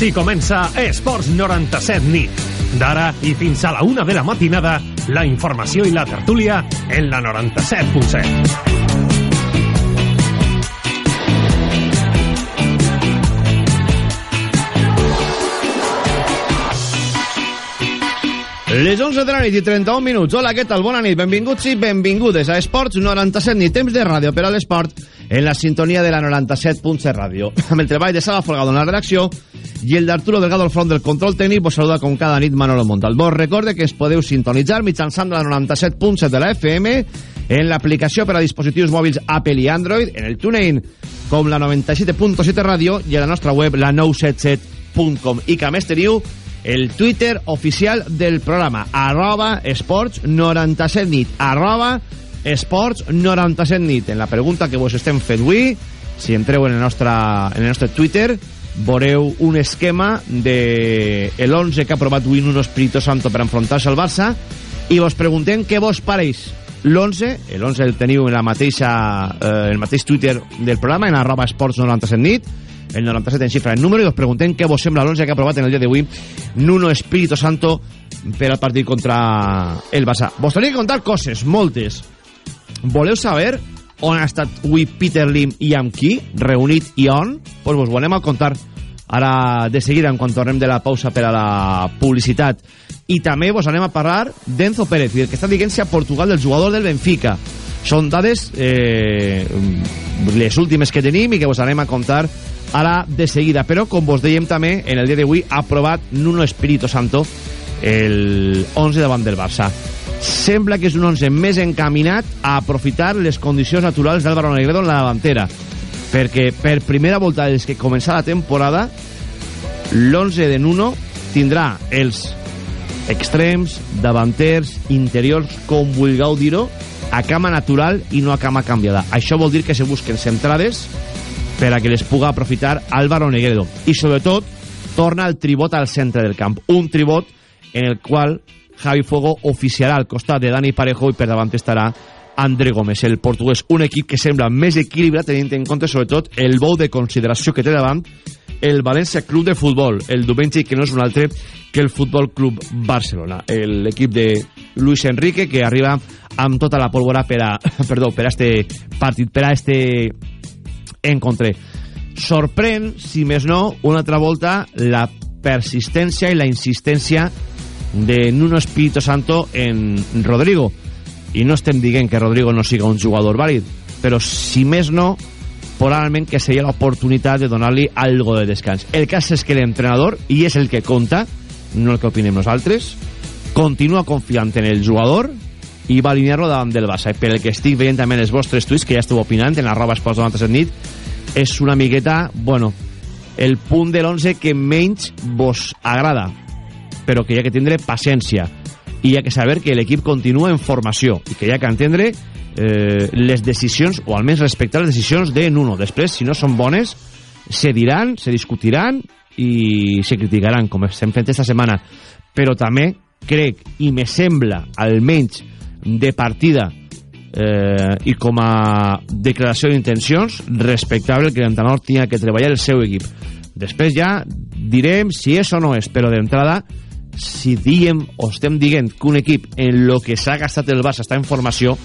Així comença Esports 97 nit. D'ara i fins a la una de la matinada, la informació i la tertúlia en la 97.7. Les 11 de la nit i 31 minuts. Hola, què tal? Bona nit. Benvinguts i benvingudes a Esports 97 nit. Temps de ràdio per a l'esport en la sintonia de la 97.7 ràdio. Amb el treball de Sala Folgado en la redacció i el d'Arturo Delgado al front del control tècnic vos saluda com cada nit Manolo Montal. Vos recorde que es podeu sintonitzar mitjançant la 97.7 de la FM en l'aplicació per a dispositius mòbils Apple i Android, en el TuneIn com la 97.7 ràdio i a la nostra web la 977.com i que a més teniu el Twitter oficial del programa, arroba esports 97 nit, arroba esports 97 nit. En la pregunta que vos estem fent avui, si entreu en el nostre, en el nostre Twitter, veureu un esquema de el 11 que ha aprovat avui Nuno Espíritu Santo per enfrontar-se al Barça i vos preguntem què vos pareix l'11, el 11 el teniu en la mateixa, eh, el mateix Twitter del programa, en arroba esports 97 nit, el 97 en xifra en número i us preguntem què vos sembla l'11 que ha aprovat en el dia d'avui Nuno Espíritu Santo per al partit contra el Barça. Vos teniu que contar coses, moltes. Voleu saber on ha estat avui Peter Lim i amb qui, reunit i on? Doncs pues vos ho anem a contar ara de seguida en quan tornem de la pausa per a la publicitat. I també vos anem a parlar d'Enzo Pérez, el que està dient-se a Portugal del jugador del Benfica. Són dades eh, les últimes que tenim i que vos anem a contar ara de seguida. Però, com vos dèiem també, en el dia d'avui ha aprovat Nuno Espíritu Santo el 11 davant del Barça. Sembla que és un 11 més encaminat a aprofitar les condicions naturals d'Álvaro Negredo en la davantera. Perquè per primera volta des que començà la temporada, l'11 de Nuno tindrà els extrems, davanters, interiors, com vulgueu dir-ho, a cama natural i no a cama canviada. Això vol dir que se busquen centrades per a que les puga aprofitar Álvaro Negredo. I sobretot, torna el tribot al centre del camp. Un tribot en el qual Javi Fuego oficiarà al costat de Dani Parejo i per davant estarà André Gómez, el portuguès. Un equip que sembla més equilibrat tenint en compte sobretot el bou de consideració que té davant el València Club de Futbol, el diumenge que no és un altre que el Futbol Club Barcelona, l'equip de Luis Enrique que arriba amb tota la pólvora per a, perdó, per a este partit, per a este encontré. Sorprèn, si més no, una altra volta la persistència i la insistència de Nuno Espíritu Santo en Rodrigo. I no estem dient que Rodrigo no siga un jugador vàlid, però si més no, probablement que seria l'oportunitat de donar-li algo de descans. El cas és que l'entrenador, i és el que compta, no el que opinem nosaltres, continua confiant en el jugador i va alinear-lo davant del Barça. Per el que estic veient també els vostres tuits, que ja esteu opinant en l'arroba esports 97 nit, és una miqueta, bueno, el punt de l'11 que menys vos agrada, però que hi ha que tindre paciència i hi ha que saber que l'equip continua en formació i que hi ha que entendre eh, les decisions, o almenys respectar les decisions de Nuno. Després, si no són bones, se diran, se discutiran i se criticaran, com estem fent esta setmana. Però també crec, i me sembla, almenys de partida, eh, i com a declaració d'intencions, respectable que l'entrenador tinga que treballar el seu equip. Després ja direm si és o no és, però d'entrada, si diem o estem dient que un equip en lo que s'ha gastat el Barça està en formació,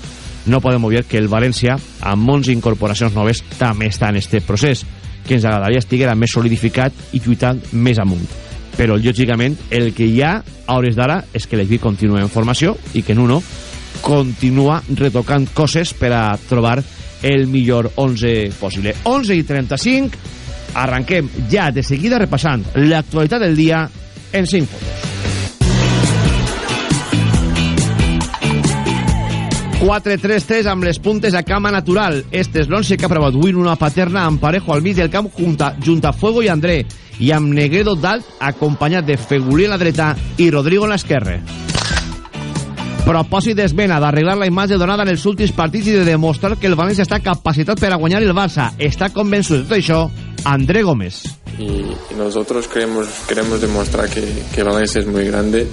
no podem obviar que el València, amb molts incorporacions noves, també està en este procés, que ens agradaria estiguera més solidificat i lluitant més amunt. Però, lògicament, el que hi ha a hores d'ara és que l'equip continua en formació i que Nuno continua retocant coses per a trobar el millor 11 possible. 11 i 35, arranquem ja de seguida repassant l'actualitat del dia en 5 fotos. 4-3-3 amb les puntes a cama natural. Este és l'11 que ha provat avui una paterna amb Parejo al mig del camp junta, junta Fuego i André i amb Negredo dalt acompanyat de Fegulí a la dreta i Rodrigo a l'esquerra. Propòsit d'esmena d'arreglar la imatge donada en els últims partits i de demostrar que el València està capacitat per a guanyar el Barça. Està convençut de tot això André Gómez. Y, nosotros queremos, queremos demostrar que, que Valencia es muy grande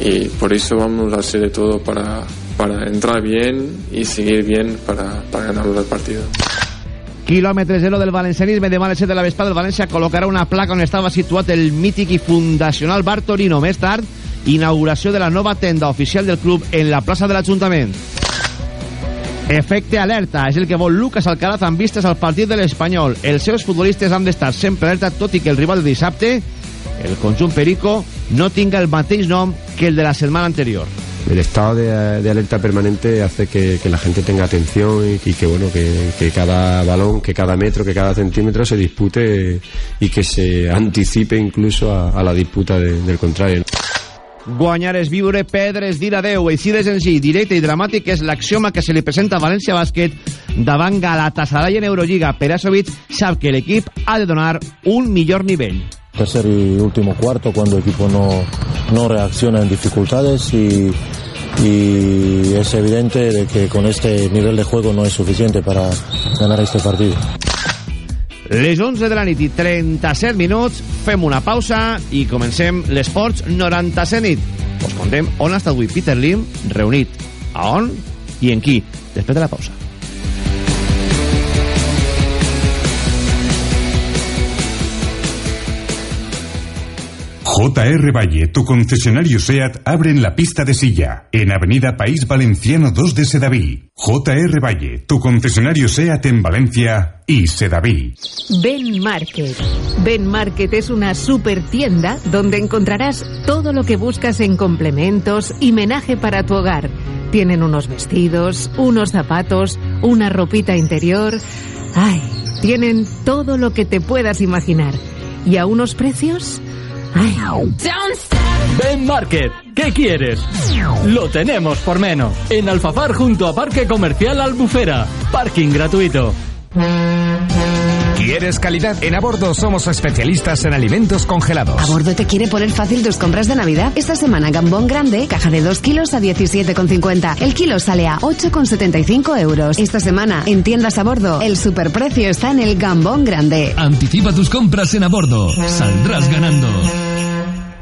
y por eso vamos a hacer de todo para, para entrar bien y seguir bien para, para ganar el partido. Quilòmetre zero del valencianisme. Demà a les 7 de la vesprada el València col·locarà una placa on estava situat el mític i fundacional Bar Torino. Més tard, inauguració de la nova tenda oficial del club en la plaça de l'Ajuntament. Efecte alerta és el que vol Lucas Alcaraz amb vistes al partit de l'Espanyol. Els seus futbolistes han d'estar sempre alerta, tot que el rival de dissabte, el conjunt Perico, no tinga el mateix nom que el de la setmana anterior. el estado de, alerta permanente hace que, la gente tenga atención y, y que bueno que, cada balón, que cada metro, que cada centímetro se dispute y que se anticipe incluso a, la disputa de, del contrario. Guanyar és viure, perdre és dir adeu. Així de senzill, directe i dramàtic és l'axioma que se li presenta a València Bàsquet davant Galatasaray en Euroliga. Perasovic sap que l'equip ha de donar un millor nivell. Tercer y último cuarto cuando el equipo no, no reacciona en dificultades y, y es evidente de que con este nivel de juego no es suficiente para ganar este partido. Les 11 de la nit i 37 minuts fem una pausa i comencem l'Esports 97 nit. Us contem on ha estat avui Peter Lim reunit, a on i en qui, després de la pausa. JR Valle, tu concesionario SEAT, abre en la pista de silla, en Avenida País Valenciano 2 de Sedaví. JR Valle, tu concesionario SEAT en Valencia y Sedaví. Ben Market. Ben Market es una super tienda donde encontrarás todo lo que buscas en complementos y menaje para tu hogar. Tienen unos vestidos, unos zapatos, una ropita interior. Ay, tienen todo lo que te puedas imaginar. ¿Y a unos precios? Ay. Ben Market, ¿qué quieres? Lo tenemos por menos. En Alfafar junto a Parque Comercial Albufera. Parking gratuito. ¿Quieres calidad? En Abordo somos especialistas en alimentos congelados. Abordo te quiere poner fácil tus compras de Navidad. Esta semana gambón grande, caja de 2 kilos a 17,50. El kilo sale a 8,75 euros. Esta semana, en tiendas a bordo, el superprecio está en el gambón grande. Anticipa tus compras en Abordo. Saldrás ganando.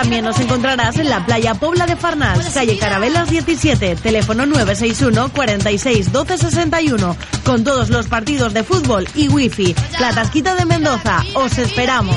También nos encontrarás en la playa Pobla de Farnals, calle Carabelas 17, teléfono 961 46 12 61, con todos los partidos de fútbol y wifi. La Tasquita de Mendoza, os esperamos.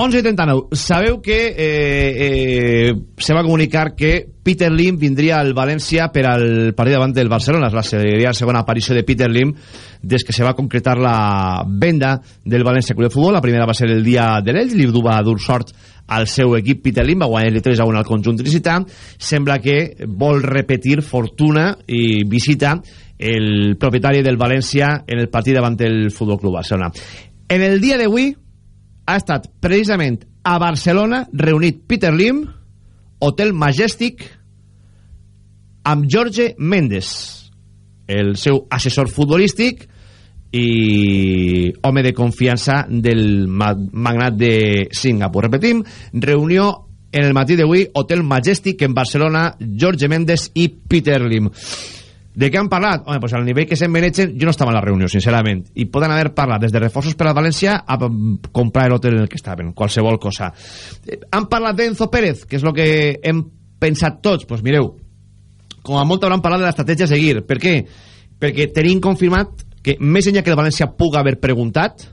11.79. Sabeu que eh, eh, se va comunicar que Peter Lim vindria al València per al partit davant del Barcelona. La seria la segona aparició de Peter Lim des que se va concretar la venda del València Club de Futbol. La primera va ser el dia de l'Ells, li va dur sort al seu equip Peter Lim, va guanyar 3 a 1 al conjunt tricità. Sembla que vol repetir fortuna i visita el propietari del València en el partit davant del Futbol Club Barcelona. En el dia d'avui ha estat precisament a Barcelona reunit Peter Lim, Hotel Majestic, amb Jorge Méndez, el seu assessor futbolístic i home de confiança del magnat de Singapur. Repetim, reunió en el matí d'avui, Hotel Majestic en Barcelona, Jorge Méndez i Peter Lim. De què han parlat? Home, doncs al nivell que se'n manegen, jo no estava en la reunió, sincerament. I poden haver parlat des de reforços per a València a mm, comprar l'hotel en el que estaven, qualsevol cosa. Eh, han parlat d'Enzo Pérez, que és el que hem pensat tots. Doncs pues mireu, com a molt hauran parlat de l'estratègia a seguir. Per què? Perquè tenim confirmat que més enllà que el València puga haver preguntat,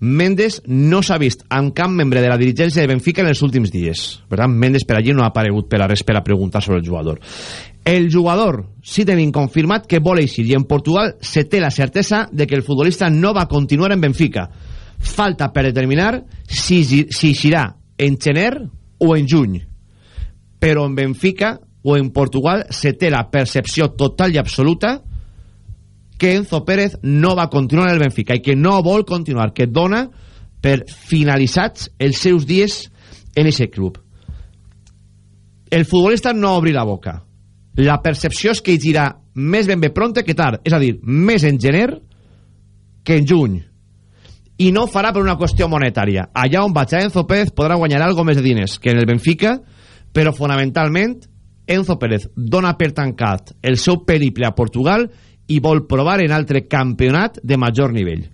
Mendes no s'ha vist amb cap membre de la dirigència de Benfica en els últims dies. Per tant, Mendes per allí no ha aparegut per a res per a preguntar sobre el jugador. El jugador sí tenim confirmat que vol eixir i en Portugal se té la certesa de que el futbolista no va continuar en Benfica. Falta per determinar si, si eixirà en gener o en juny. Però en Benfica o en Portugal se té la percepció total i absoluta que Enzo Pérez no va continuar en el Benfica i que no vol continuar, que dona per finalitzats els seus dies en aquest club. El futbolista no obri la boca. La percepció és que hi girà més ben bé pronte que tard, és a dir, més en gener que en juny. I no farà per una qüestió monetària. Allà on vaig a Enzo Pérez podrà guanyar algo més de diners que en el Benfica, però fonamentalment Enzo Pérez dona per tancat el seu periple a Portugal i vol provar en altre campionat de major nivell.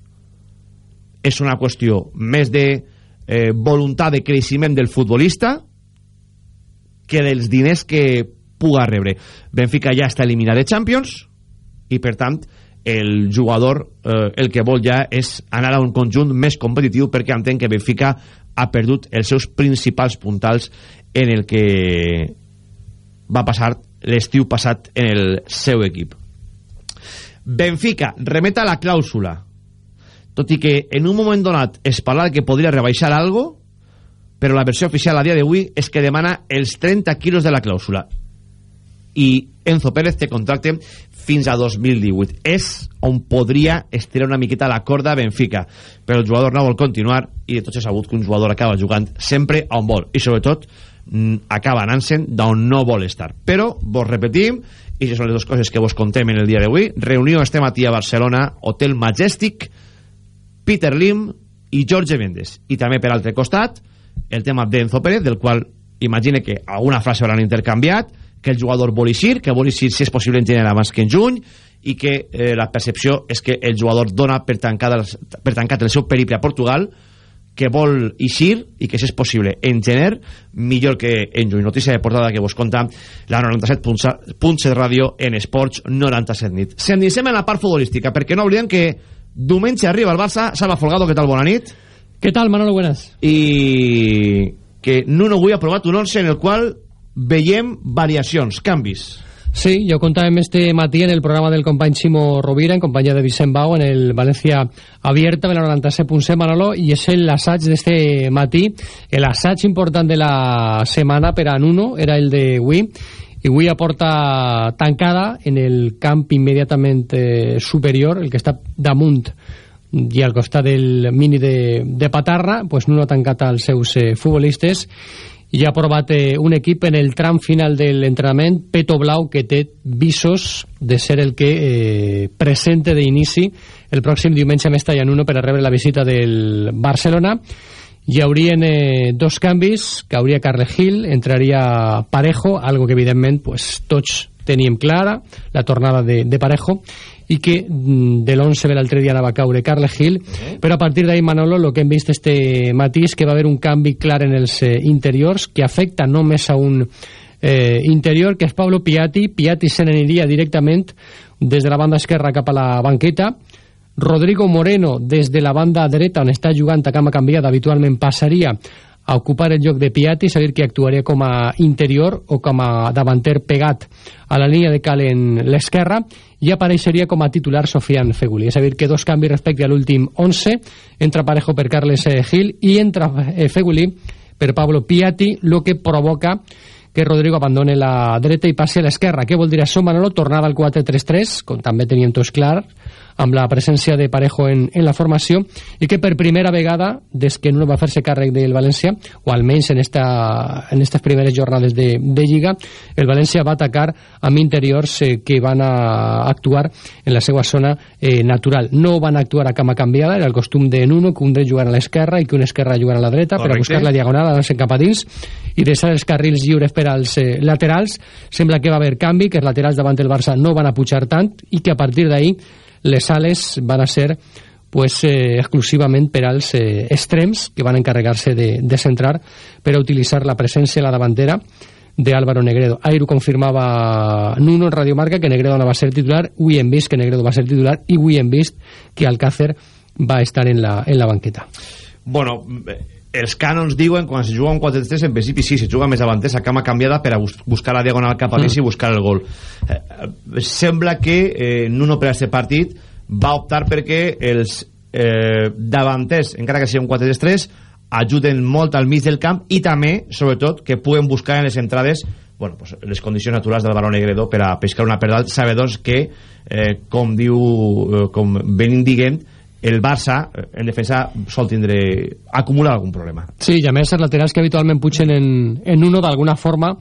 És una qüestió més de eh, voluntat de creixement del futbolista que dels diners que puga rebre. Benfica ja està eliminat de Champions i, per tant, el jugador eh, el que vol ja és anar a un conjunt més competitiu perquè entenc que Benfica ha perdut els seus principals puntals en el que va passar l'estiu passat en el seu equip. Benfica remeta la clàusula tot i que en un moment donat es parla que podria rebaixar algo però la versió oficial a dia d'avui és que demana els 30 quilos de la clàusula i Enzo Pérez té contracte fins a 2018 és on podria estirar una miqueta la corda a Benfica. Però el jugador no vol continuar i de tots és sabut que un jugador acaba jugant sempre on vol. I sobretot mm, acaba anant-se'n d'on no vol estar. Però vos repetim i això són les dues coses que vos contem en el dia d'avui reunió este matí a Barcelona Hotel Majestic Peter Lim i Jorge Mendes i també per altre costat el tema d'Enzo Pérez del qual imagine que alguna frase hauran intercanviat que el jugador vol eixir que vol eixir si és possible en gener abans que en juny i que eh, la percepció és que el jugador dona per tancat, per tancat el seu periple a Portugal que vol eixir i que si és possible en gener millor que en juny notícia de portada que vos conta la 97 punts de ràdio en esports 97 nit si endinsem en la part futbolística perquè no oblidem que diumenge arriba al Barça Salva Folgado, què tal? Bona nit ¿Qué tal, Manolo? Buenas. i que Nuno Gui ha provat un 11 en el qual veiem variacions, canvis. Sí, jo contàvem este matí en el programa del company Ximo Rovira, en companyia de Vicent Bau, en el València Abierta, de la 97.7 Manolo, i és l'assaig d'este matí, l'assaig important de la setmana per a Nuno, era el de Wii, i avui aporta tancada en el camp immediatament eh, superior, el que està damunt i al costat del mini de, de Patarra, pues Nuno ha tancat els seus eh, futbolistes i ha provat eh, un equip en el tram final de l'entrenament Peto Blau que té visos de ser el que eh, presente d'inici el pròxim diumenge a Mestalla en uno per a rebre la visita del Barcelona. Hi haurien eh, dos canvis. Que hauria Carles Gil, entraria Parejo algo que evidentment pues, tots teníem clara la tornada de, de Parejo i que mm, de l'11 de l'altre dia anava a caure Carles Gil, uh -huh. però a partir d'ahir Manolo, el que hem vist este matí és que va haver un canvi clar en els eh, interiors que afecta només a un eh, interior, que és Pablo Piatti. Piatti se n'aniria directament des de la banda esquerra cap a la banqueta. Rodrigo Moreno des de la banda dreta on està jugant a cama canviada habitualment passaria a ocupar el lloc de Piatti, saber que actuaria com a interior o com a davanter pegat a la línia de cal en l'esquerra i apareixeria com a titular Sofian Feguli. És a dir, que dos canvis respecte a l'últim 11, entra Parejo per Carles eh, Gil i entra eh, Feguli per Pablo Piatti, lo que provoca que Rodrigo abandone la dreta i passi a l'esquerra. Què vol dir això, Manolo? Tornada al 4-3-3, com també teníem tots clar, amb la presència de Parejo en, en la formació i que per primera vegada des que no va fer-se càrrec del València o almenys en esta, en estas primeres jornades de, de Lliga el València va atacar amb interiors eh, que van a actuar en la seva zona eh, natural no van actuar a cama canviada era el costum de Nuno que un dret jugant a l'esquerra i que un esquerra jugant a la dreta Correcte. per a buscar la diagonal anar-se cap a dins i deixar els carrils lliures per als eh, laterals sembla que va haver canvi que els laterals davant del Barça no van a pujar tant i que a partir d'ahí les ales van a ser pues, eh, exclusivament per als eh, extrems que van encarregar-se de, de centrar per a utilitzar la presència a la davantera de Álvaro Negredo. Ahir ho confirmava Nuno en Radio Marca que Negredo no va ser titular, avui hem vist que Negredo va ser titular i avui hem vist que Alcácer va estar en la, en la banqueta. Bueno, els cànons diuen quan se juga un 4-3 en principi sí, se juga més davanters a cama canviada per a bus buscar la diagonal cap a mm. i buscar el gol eh, eh, sembla que eh, Nuno per a aquest partit va optar perquè els eh, davanters, encara que sigui un 4-3 ajuden molt al mig del camp i també, sobretot, que puguen buscar en les entrades bueno, pues, les condicions naturals del Baró Negredo per a pescar una perdal, sabedors que eh, com diu, eh, com venim dient el Barça eh, en defensa sol tindre acumular algun problema. Sí, i a més els laterals que habitualment pugen en, en uno d'alguna forma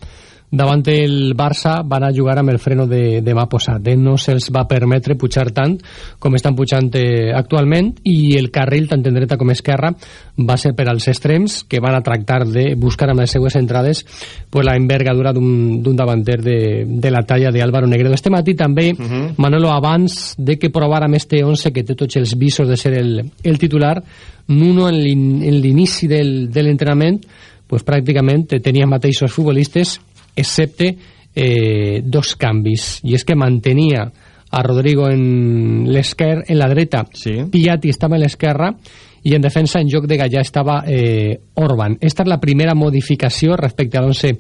davant el Barça van a jugar amb el freno de, de mà posat eh? no se'ls va permetre pujar tant com estan pujant eh, actualment i el carril tant en dreta com esquerra va ser per als extrems que van a tractar de buscar amb les seues entrades pues, la envergadura d'un davanter de, de la talla d'Álvaro Negredo este matí també uh -huh. Manolo abans de que provàrem este 11 que té tots els visos de ser el, el titular Nuno en l'inici del, de l'entrenament pues, pràcticament tenia mateixos futbolistes excepte eh, dos canvis i és que mantenia a Rodrigo en l'esquerra en la dreta sí. Piatti estava en l'esquerra i en defensa en joc de Gallà estava eh, Orban. Esta és la primera modificació respecte a l'11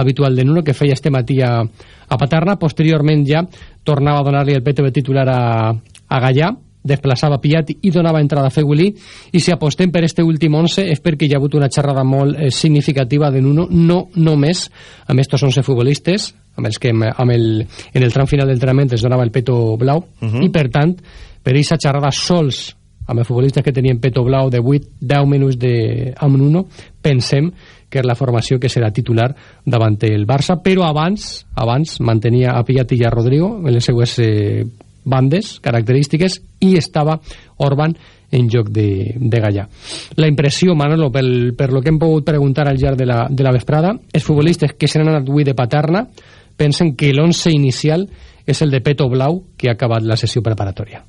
habitual de Nuno que feia este matí a, a Paterna. Posteriorment ja tornava a donar-li el PTB titular a, a Gallà desplaçava Piatti i donava entrada a Fegulí. I si apostem per este últim 11 és perquè hi ha hagut una xerrada molt eh, significativa de Nuno, no només amb estos 11 futbolistes amb els que amb el, en el tram final del entrenament es donava el peto blau. Uh -huh. i per tant per aquesta xerrada sols amb els futbolistes que tenien peto blau de 8-10 minuts de, amb Nuno pensem que és la formació que serà titular davant el Barça, però abans abans mantenia a Piatti i a Rodrigo en les seues eh, bandes característiques i estava Orban en joc de, de Gallà. La impressió, Manolo, pel, per lo que hem pogut preguntar al llarg de la, de la vesprada, els futbolistes que se anat avui de Paterna pensen que l'11 inicial és el de Peto Blau que ha acabat la sessió preparatòria.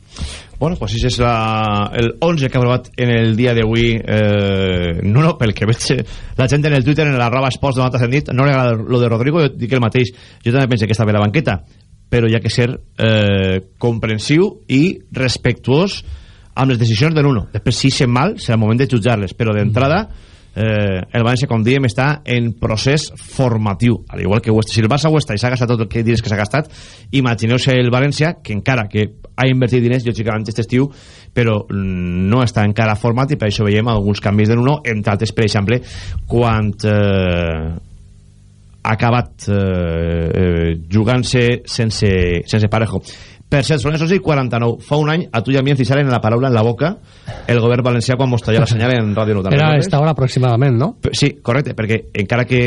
Bueno, pues ese és la, el 11 que ha aprovat en el dia d'avui eh, no, no, pel que veig la gent en el Twitter, en l'arroba esports de Matas dit, no li agrada lo de Rodrigo, jo dic el mateix jo també penso que està bé la banqueta però hi ha que ser eh, comprensiu i respectuós amb les decisions de l'uno. Després, si sent mal, serà el moment de jutjar-les, però d'entrada eh, el València, com diem, està en procés formatiu, al igual que West. Si el Barça ho està i s'ha gastat tot el que dius que s'ha gastat, imagineu-se el València, que encara que ha invertit diners, lògicament, aquest estiu, però no està encara format i per això veiem alguns canvis de l'uno, entre altres, per exemple, quan... Eh, ha acabat eh, eh, jugant-se sense, sense parejo. Per cert, són les 11 i 49. Fa un any, a tu i a mi ens deixaren la paraula en la boca el govern valencià quan mos tallava la senyal en Ràdio Nota. Era a esta hora aproximadament, no? Sí, correcte, perquè encara que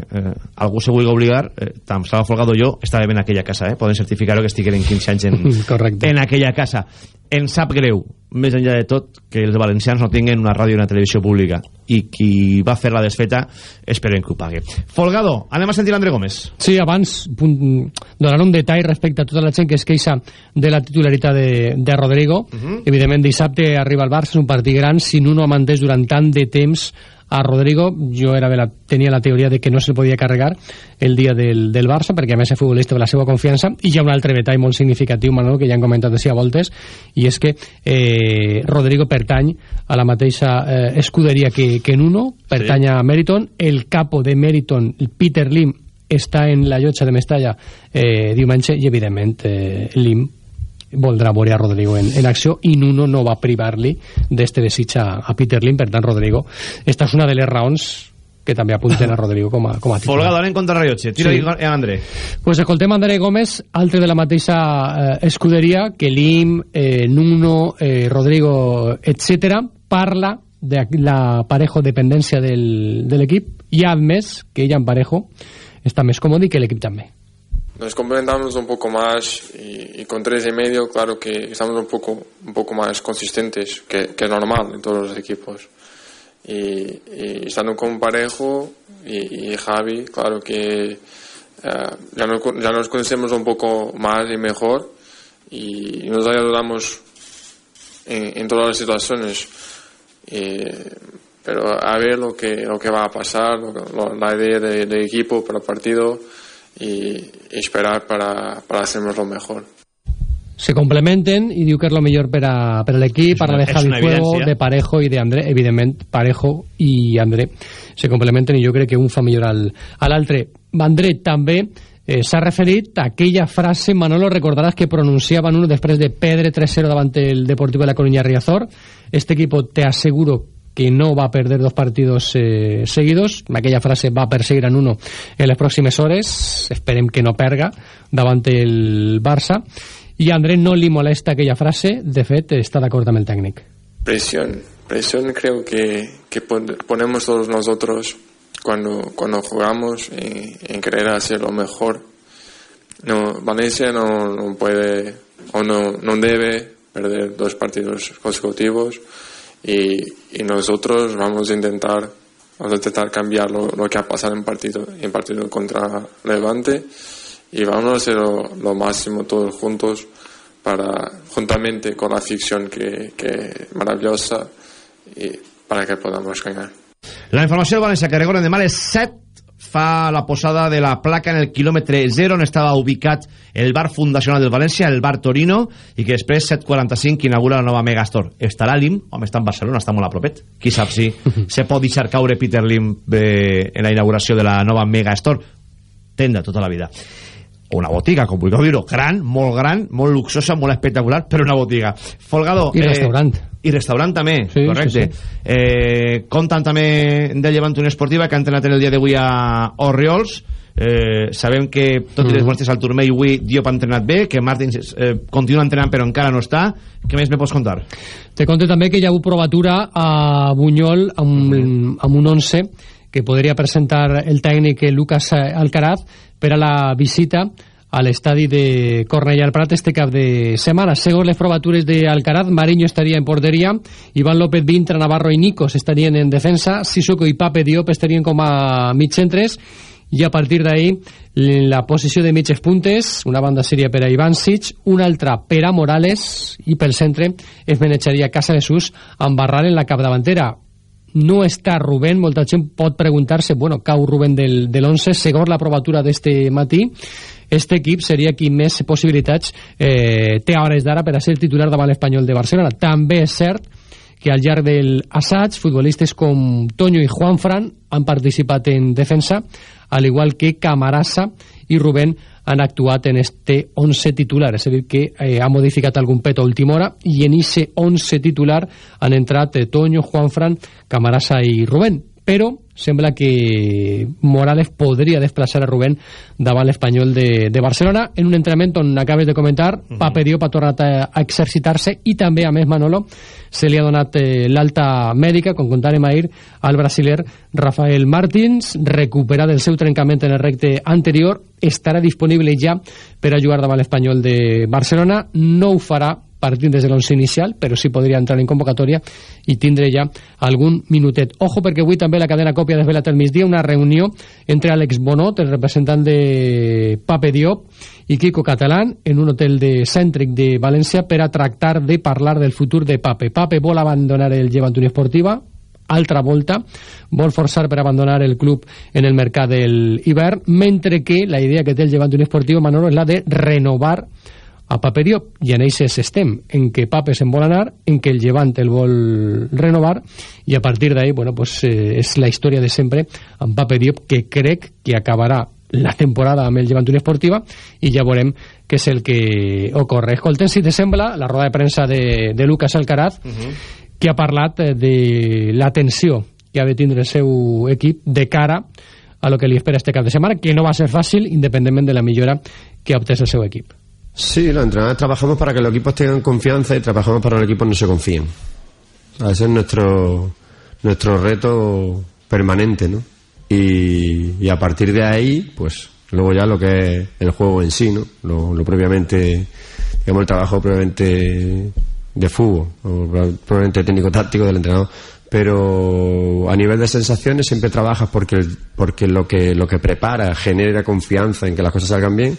eh, algú se vulgui obligar, eh, tant Salva Folgado jo estava en aquella casa, eh? poden certificar-ho que estiguin 15 anys en, correcte. en aquella casa. En sap greu, més enllà de tot, que els valencians no tinguen una ràdio i una televisió pública i qui va fer la desfeta esperem que ho pagui. Folgado, anem a sentir l'André Gómez. Sí, abans donar un detall respecte a tota la gent que es queixa de la titularitat de, de Rodrigo. Uh -huh. Evidentment, dissabte arriba al Barça, és un partit gran, si no ha mantès durant tant de temps a Rodrigo jo era de la, tenia la teoria de que no se'l podia carregar el dia del, del Barça perquè a més és futbolista de la seva confiança i hi ha un altre detall molt significatiu Manolo que ja hem comentat així a voltes i és que eh, Rodrigo pertany a la mateixa eh, escuderia que, que Nuno pertany sí. a Meriton el capo de Meriton, Peter Lim està en la llotja de Mestalla eh, diumenge i evidentment eh, Lim voldrà veure a Rodrigo en, en acció i Nuno no va privar-li d'este desig a, a Peter Lim per tant Rodrigo esta és una de les raons que també apunten a Rodrigo com a, com a titular. Folgado, anem contra Rellotge. Tira sí. a André. Pues escoltem André Gómez, altre de la mateixa eh, escuderia, que Lim, eh, Nuno, eh, Rodrigo, etc parla de la parejo dependència del, de l'equip i ha admès que ella en parejo està més còmode i que l'equip també. Nos complementamos un poco más y, con tres y medio, claro que estamos un poco, un poco más consistentes, que, que normal en todos los equipos. Y, estando con Parejo y, Javi, claro que uh, ya, nos, ya nos conocemos un poco más y mejor y nos ayudamos en, todas las situaciones. pero a ver lo que, lo que va a pasar, la idea del de equipo para el partido y esperar para, para hacernos lo mejor. Se complementen i diu que és el millor per a, per a l'equip, parla de Javi Fuego, de Parejo i d'André, evidentment Parejo i André se complementen i jo crec que un fa millor al, a l'altre. André també eh, s'ha referit a aquella frase, Manolo, recordaràs que pronunciaven uno després de perdre 3-0 davant el Deportivo de la Coruña Riazor. Este equipo te aseguro que no va a perder dos partidos eh, seguidos. Aquella frase va a perseguir en uno en les pròximes hores. Esperem que no perga davant el Barça. Y a Andrés no le molesta aquella frase. De fet, està d'acord amb el tècnic. Presión. Presión creo que, que ponemos todos nosotros cuando, cuando jugamos en, en querer hacer lo mejor. No, Valencia no, no puede o no, no debe perder dos partidos consecutivos y, y nosotros vamos a intentar vamos a intentar cambiar lo, lo, que ha pasado en partido en partido contra Levante y vamos a hacer lo, lo máximo todos juntos para juntamente con la ficción que, que maravillosa y para que podamos ganar. La informació del València que recorden demà a les 7 fa la posada de la placa en el quilòmetre 0 on estava ubicat el bar fundacional del València, el bar Torino i que després 7.45 inaugura la nova Megastor. Estarà Lim, home està en Barcelona està molt a propet, qui sap si se pot deixar caure Peter Lim eh, en la inauguració de la nova Megastor. Tenda tota la vida o una botiga, com vulgueu dir-ho, gran, molt gran, molt luxosa, molt espectacular, però una botiga. Folgado... I restaurant. Eh, I restaurant també, sí, correcte. Sí, sí. Eh, compten també de Llevant una esportiva que han entrenat el dia d'avui a Oriols, eh, sabem que tot i les mm. al turmell avui Diop ha entrenat bé, que Martins eh, continua entrenant però encara no està què més me pots contar? Te conto també que hi ha hagut provatura a Bunyol amb, mm. amb un 11 que podria presentar el tècnic Lucas Alcaraz per a la visita a l'estadi de Cornellà. Al Prat este cap de setmana. Segons les provatures d'Alcaraz, Mariño estaria en porteria, Iván López Vintra, Navarro i Nicos estarien en defensa, Sissoko i Pape Diop estarien com a mitjentres, i a partir d'ahí la posició de mitges puntes, una banda seria per a Ivancic, una altra per a Morales, i pel centre es manejaria Casa de Sus amb Barral en la capdavantera no està Rubén, molta gent pot preguntar-se, bueno, cau Rubén del, de l'11, segons la provatura d'este matí, este equip seria qui més possibilitats eh, té a hores d'ara per a ser titular davant l'Espanyol de Barcelona. També és cert que al llarg del assaig, futbolistes com Toño i Juanfran han participat en defensa, al igual que Camarasa i Rubén han actuat en este 11 titular, és a dir, que eh, ha modificat algun pet a última hora i en ese 11 titular han entrat eh, Toño, Juanfran, Camarasa i Rubén però sembla que Morales podria desplaçar a Rubén davant l'Espanyol de, de Barcelona. En un entrenament on acabes de comentar uh -huh. Pape Diop ha tornat a, a exercitar-se i també, a més, Manolo, se li ha donat eh, l'alta mèdica, com contarem ahir, al brasiler Rafael Martins, recuperat del seu trencament en el recte anterior, estarà disponible ja per a jugar davant l'Espanyol de Barcelona, no ho farà partint des de l'11 inicial, però sí podria entrar en convocatòria i tindre ja algun minutet. Ojo, perquè avui també la cadena còpia desvelat el migdia una reunió entre Àlex Bonot, el representant de Pape Diop, i Kiko Catalán en un hotel de Cèntric de València per a tractar de parlar del futur de Pape. Pape vol abandonar el Llevant Unió Esportiva, altra volta, vol forçar per abandonar el club en el mercat del hivern, mentre que la idea que té el Llevant Unió Esportiva, Manolo, és la de renovar a Pape Diop i en eixes estem en què Pape se'n vol anar, en què el Llevant el vol renovar i a partir d'ahí bueno, pues, eh, és la història de sempre amb Pape Diop que crec que acabarà la temporada amb el Llevant Unió Esportiva i ja veurem què és el que ocorre. Escolten, si te sembla, la roda de premsa de, de Lucas Alcaraz uh -huh. que ha parlat de la tensió que ha de tindre el seu equip de cara a lo que li espera este cap de setmana, que no va ser fàcil, independentment de la millora que ha obtés el seu equip. Sí, los entrenadores trabajamos para que los equipos tengan confianza y trabajamos para que los equipos no se confíen. Ese es nuestro, nuestro reto permanente, ¿no? Y, a partir de ahí, pues luego ya lo que es el juego en sí, ¿no? Lo, lo previamente, digamos, el trabajo previamente de fútbol, o probablemente técnico-táctico del entrenador. Pero a nivel de sensaciones siempre trabajas porque, porque lo, que, lo que prepara genera confianza en que las cosas salgan bien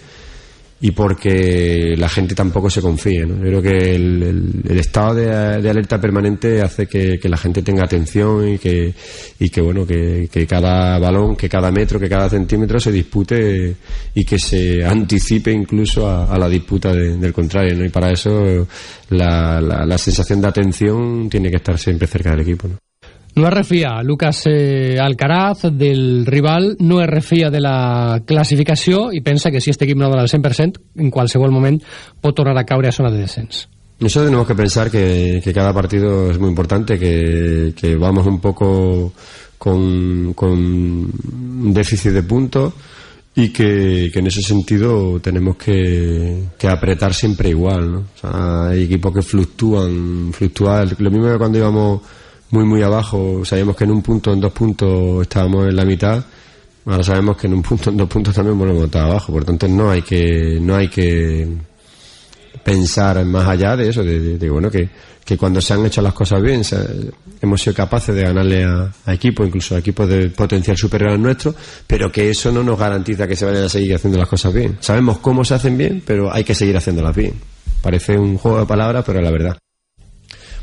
y porque la gente tampoco se confíe. ¿no? Yo creo que el, el, el estado de, alerta permanente hace que, que, la gente tenga atención y que, y que bueno, que, que, cada balón, que cada metro, que cada centímetro se dispute y que se anticipe incluso a, la disputa de, del contrario. ¿no? Y para eso la, la, la, sensación de atención tiene que estar siempre cerca del equipo. ¿no? No es refia Lucas eh, Alcaraz del rival, no es refia de la classificació i pensa que si este equip no dona el 100% en qualsevol moment pot tornar a caure a zona de descens. Nosotros tenemos que pensar que, cada partido es muy importante, que, que vamos un poco con, con un déficit de puntos y que, que, en ese sentido tenemos que, que apretar siempre igual. ¿no? O sea, hay equipos que fluctúan, fluctúan. Lo mismo que cuando íbamos muy muy abajo, sabíamos que en un punto, en dos puntos estábamos en la mitad, ahora sabemos que en un punto, en dos puntos también volvemos a estar abajo, por tanto no hay que, no hay que pensar más allá de eso, de, bueno que, que cuando se han hecho las cosas bien se, hemos sido capaces de ganarle a, equipos, incluso a equipos de potencial superior al nuestro, pero que eso no nos garantiza que se vayan a seguir haciendo las cosas bien. Sabemos cómo se hacen bien, pero hay que seguir haciéndolas bien. Parece un juego de palabras, pero es la verdad.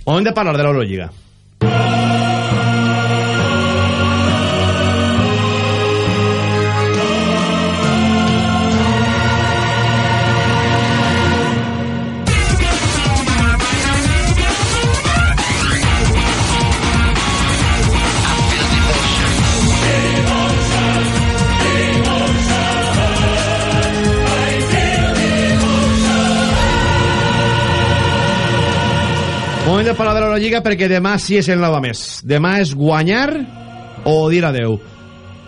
Moment de hablar de l'Eurolliga. Moment de parlar de l'Eurolliga perquè demà sí és el nova més. Demà és guanyar o dir adeu.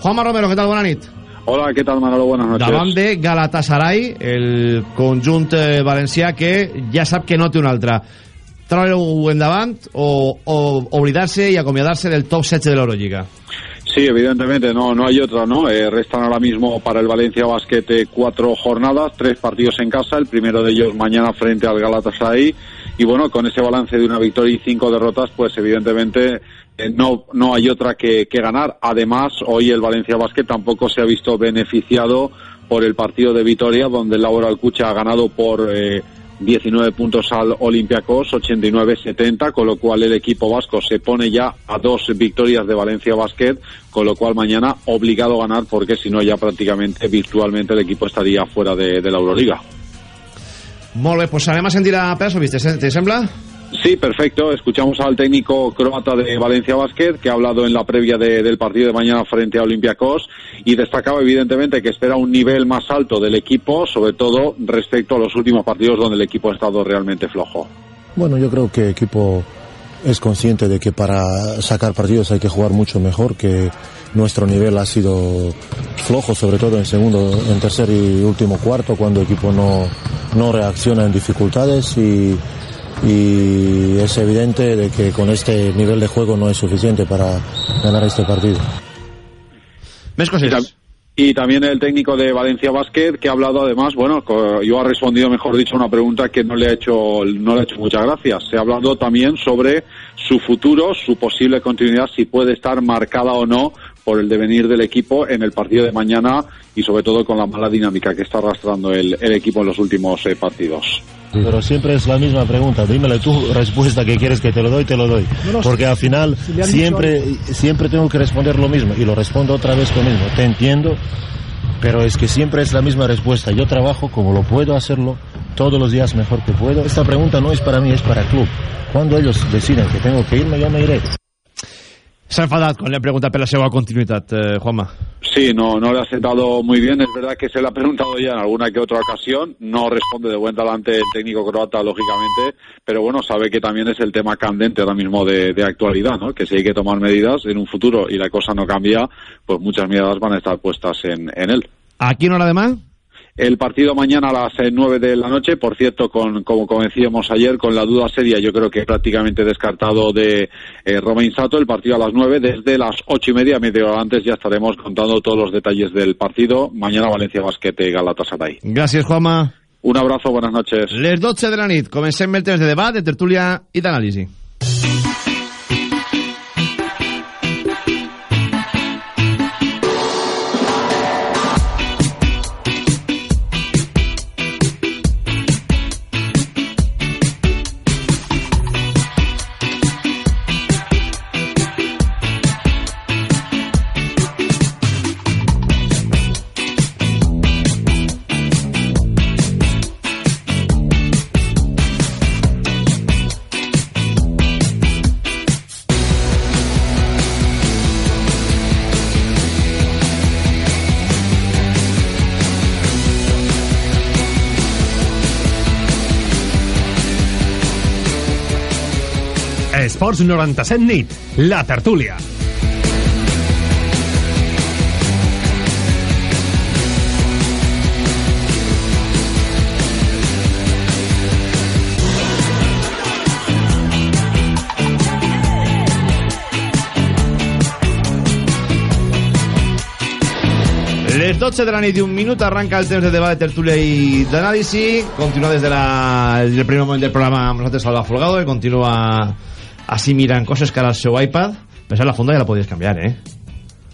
Juanma Romero, què tal? Bona nit. Hola, ¿qué tal Manolo? Buenas noches. Davant de Galatasaray, el conjunt eh, valencià que ja sap que no té un altre. Treure-ho endavant o, o oblidar-se i acomiadar-se del top 7 de l'Eurolliga? Sí, evidentemente, no, no hay otra, ¿no? Eh, restan ahora mismo para el Valencia Basket eh, cuatro jornadas, tres partidos en casa, el primero de ellos mañana frente al Galatasaray, y bueno, con ese balance de una victoria y cinco derrotas, pues evidentemente eh, no, no hay otra que, que, ganar. Además, hoy el Valencia Basket tampoco se ha visto beneficiado por el partido de Vitoria, donde Laura Alcucha ha ganado por... Eh, 19 puntos al Olympiacos, 89-70, con lo cual el equipo vasco se pone ya a dos victorias de Valencia Basket, con lo cual mañana obligado a ganar porque si no ya prácticamente virtualmente el equipo estaría fuera de, de la Euroliga. Molt bé, pues anem a sentir a ¿te, te sembla? Sí, perfecto. Escuchamos al técnico croata de Valencia Basket que ha hablado en la previa de, del partido de mañana frente a Olympiacos y destacaba evidentemente que espera un nivel más alto del equipo, sobre todo respecto a los últimos partidos donde el equipo ha estado realmente flojo. Bueno, yo creo que el equipo es consciente de que para sacar partidos hay que jugar mucho mejor, que nuestro nivel ha sido flojo, sobre todo en segundo, en tercer y último cuarto, cuando el equipo no, no reacciona en dificultades y y es evidente de que con este nivel de juego no es suficiente para ganar este partido. Y también el técnico de Valencia Basket que ha hablado además, bueno, yo ha respondido mejor dicho una pregunta que no le ha hecho no le ha hecho muchas gracias. Se ha hablado también sobre su futuro, su posible continuidad, si puede estar marcada o no por el devenir del equipo en el partido de mañana y sobre todo con la mala dinámica que está arrastrando el, el equipo en los últimos eh, partidos. Pero siempre es la misma pregunta. Dímele tu respuesta que quieres que te lo doy, te lo doy. Porque al final si siempre, siempre tengo que responder lo mismo y lo respondo otra vez lo mismo. Te entiendo, pero es que siempre es la misma respuesta. Yo trabajo como lo puedo hacerlo todos los días mejor que puedo. Esta pregunta no es para mí, es para el club. Cuando ellos deciden que tengo que irme, yo me iré. S'ha enfadat quan le ha preguntat per la seva continuïtat, eh, Juanma. Sí, no, no le ha sentado muy bien. Es verdad que se le ha preguntado ya en alguna que otra ocasión. No responde de buen talante el técnico croata, lógicamente. Pero bueno, sabe que también es el tema candente ahora mismo de, de actualidad, ¿no? Que si hay que tomar medidas en un futuro y la cosa no cambia, pues muchas miradas van a estar puestas en, en él. ¿A quién hora de más? El partido mañana a las eh, 9 de la noche, por cierto, con, como, como decíamos ayer, con la duda seria, yo creo que prácticamente descartado de eh, Romain Sato, el partido a las 9, desde las ocho y media, media hora antes, ya estaremos contando todos los detalles del partido. Mañana Valencia Basquete Galatasaray. Gràcies, Juanma. Un abrazo, buenas noches. Les 12 de la nit, comencem el temps de debat, de tertúlia i d'anàlisi. Esports 97 nit, la tertúlia. Les 12 de la nit i un minut arranca el temps de debat, de tertúlia i d'anàlisi. Continua des de la, el primer moment del programa amb nosaltres Salva Folgado, que continua així mirant coses que ara al seu iPad. Pensar la funda ja la podies canviar, eh?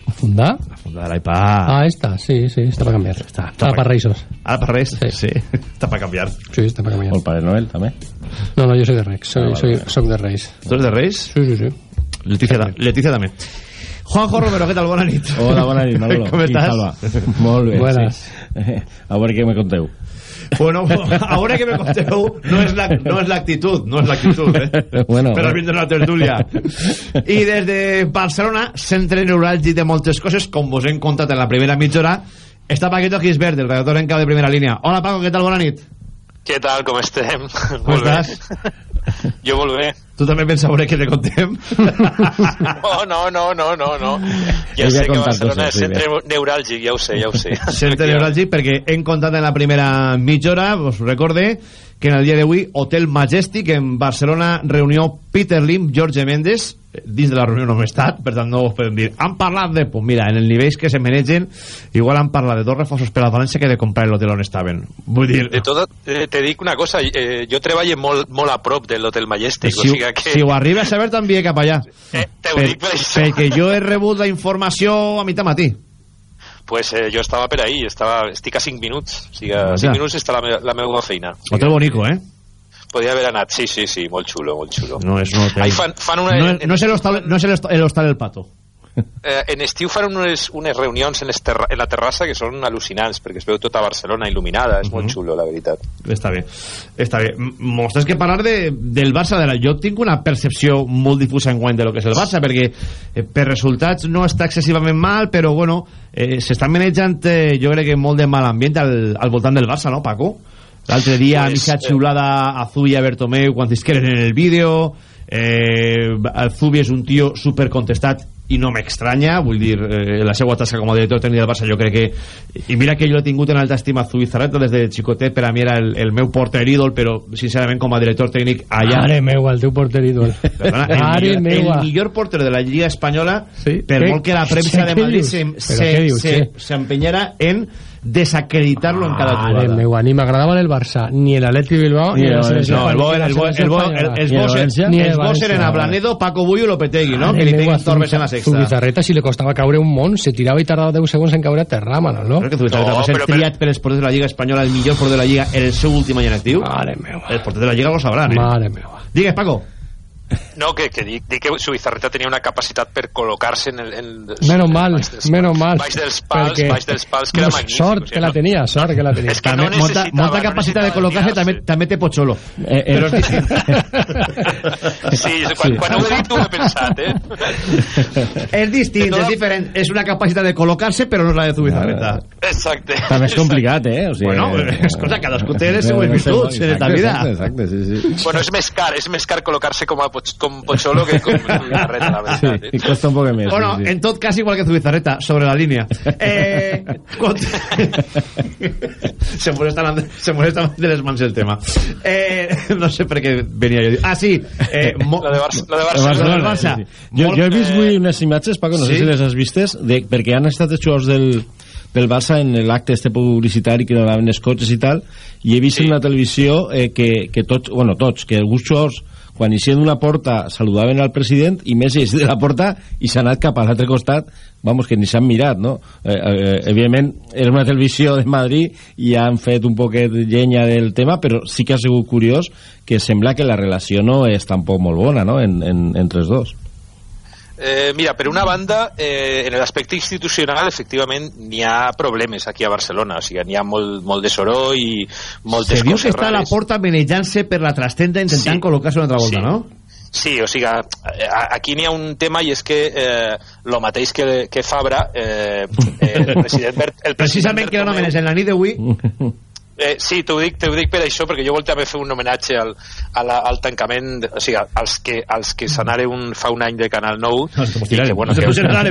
¿La funda? La funda de l'iPad. Ah, esta, sí, sí, está para cambiar. Está, Está para Reisos. Ara per res? Sí. sí. Està per canviar. Sí, está para cambiar. O el Pare Noel, també. No, no, yo soy de Rex, soy, Ah, vale, soy, vale. soy de Reis. Tu eres de Reis? Sí, sí, sí. Leticia, da, Leticia també. Juanjo Romero, què tal? Bona nit. Hola, bona nit, Manolo. Com I estàs? Molt bé, Buenas. sí. A veure què me conteu. Bueno, ahora que me conteu, no es la, no es la actitud, no es la actitud, eh? Bueno, Però bueno. viendo la tertúlia. I des de Barcelona, centre neuràlgic de moltes coses, com vos hem contat en la primera mitja hora, està Paquito Gisbert, el redactor en cap de primera línia. Hola, Paco, què tal? Bona nit. Què tal, com estem? Com estàs? Jo molt bé. Tu també pensaves que te contem? No, no, no, no, no, no. Ja sé que Barcelona és centre neuràlgic, ja ho sé, ja ho sé. Centre neuràlgic, perquè hem contat en la primera mitja hora, us recorde que en el dia d'avui, Hotel Majestic, en Barcelona, reunió Peter Lim, Jorge Méndez, dins de la reunió no hem estat, per tant no us podem dir. Han parlat de, pues mira, en el nivells que se manegen, igual han parlat de dos reforços per a València que de comprar l'hotel on estaven. Vull dir... De tot, eh, te dic una cosa, eh, jo treballo molt, molt a prop de l'Hotel Majestic, si, o sigui que... si ho arriba a saber també cap allà. Eh, per això. Perquè jo he rebut la informació a mitjà matí. Pues eh, jo estava per ahí, estava, estic a 5 minuts, o sigui, a Vaja. 5 minuts està la, me la meva feina. Hotel bonico, eh? Podria haver anat, sí, sí, sí, molt xulo, molt xulo. No és un hotel. Ahí fan, fan una, no, no és el hostal, no el El Pato. Eh, en estiu fan unes, unes reunions en, terra, en la terrassa que són al·lucinants, perquè es veu tota Barcelona il·luminada, és molt xulo, la veritat. Està bé, està bé. Mos tens que parlar de, del Barça. De la... Jo tinc una percepció molt difusa en guany de lo que és el Barça, perquè eh, per resultats no està excessivament mal, però bueno, eh, s'està manejant eh, jo crec que molt de mal ambient al, al voltant del Barça, no, Paco? L'altre dia, Pues, mitja eh, xiulada a Zubi i a Bertomeu quan disqueren en el vídeo, eh, el Zubi és un tio super contestat i no m'estranya, vull dir eh, la seva tasca com a director tècnic del Barça jo crec que, i mira que jo l'he tingut en alta estima Zubi Zarreta des de xicotet per a mi era el, el meu porter ídol però sincerament com a director tècnic allà Mare meua, el teu porter ídol. Perdona, el, millor, el millor porter de la Lliga Espanyola Sí. per Què- molt que la premsa de Madrid dius? se, se, se, se en desacreditar-lo en cada Mare jugada meua, ni m'agradava el Barça, ni el Atleti Bilbao, ni, Ni el selecció no, el bo, el ni bo, el el, el el eren a Blanedo, Paco Bullo i Lopetegui, no? Mare Que li peguin torbes en la sexta. Zubizarreta, si le costava caure un món, se tirava i tardava 10 segons en caure a terra, Manol, no? Crec que Zubizarreta No, va ser triat per els porters de la Lliga Espanyola el millor porter de la Lliga en el seu últim any en actiu. Mare meua. Els porters de la Lliga ho sabran, eh? Mare meua. Digues, Paco. No, que, que dic, dic que Subizarreta tenia una capacitat per col·locar-se en el... En, Menos mal, menos mal. Baix dels pals, perquè- baix dels pals, que era no, magnífic. Sort que la tenia, sort que la tenia. És que no També, molta, necessitava, molta no capacitat de necessitava col·locar-se també, també té Pocholo. Eh, eh. Però és distinct. Sí, quan, quan ho he dit ho he pensat, eh? és distinct, és diferent. És una capacitat de col·locar-se, però no és la de Zubizarreta. Exacte. També és complicat, eh? O sigui, Bueno, escolta, cadascú té les seues virtuts en esta vida. Exacte, exacte, sí, sí. Bueno, és més car, és més car col·locar-se com a Poch, com Pocholo que com Subizarreta, la Sí, veritat. i costa un poc més. Bueno, sí, sí. en tot cas, igual que Zubizarreta, sobre la línia. Eh, cont- se molesta, se molesta de les mans el tema. Eh, no sé per què venia jo. Ah, sí. Eh, mo- La de, Bar la de El Barcelona. Barça. Sí, sí. Jo, jo he vist avui unes imatges, Paco, no Sí? sé si les has vistes, de, perquè han estat els jugadors del, del Barça en l'acte este publicitari que donaven els cotxes i tal, i he vist en la televisió eh, que, que tots, bueno, tots, que alguns jugadors quan eixien d'una porta saludaven al president i Messi és de la porta i s'ha anat cap a l'altre costat vamos, que ni s'han mirat, no? Eh, eh, evidentment, era una televisió de Madrid i han fet un poquet llenya del tema, però sí que ha sigut curiós que sembla que la relació no és tampoc molt bona, no?, en, en, entre els dos. Eh, mira, per una banda, eh, en l'aspecte institucional, efectivament, n'hi ha problemes aquí a Barcelona. O sigui, n'hi ha molt, molt de soroll i moltes Se diu coses que està a la porta menejant-se per la trastenda intentant Sí. col·locar-se una altra volta, Sí. no? Sí, o sigui, a- a- aquí n'hi ha un tema i és que eh, lo mateix que, que Fabra, eh, eh, el president Bert, el president Precisament que era una Bertomeu- menys en la nit d'avui. Eh, sí, t'ho dic, t'ho dic per això, perquè jo vol també fer un homenatge al, a la, al tancament, de- o sigui, als que, als que s'anaren fa un any de Canal 9 No, que, bueno, que,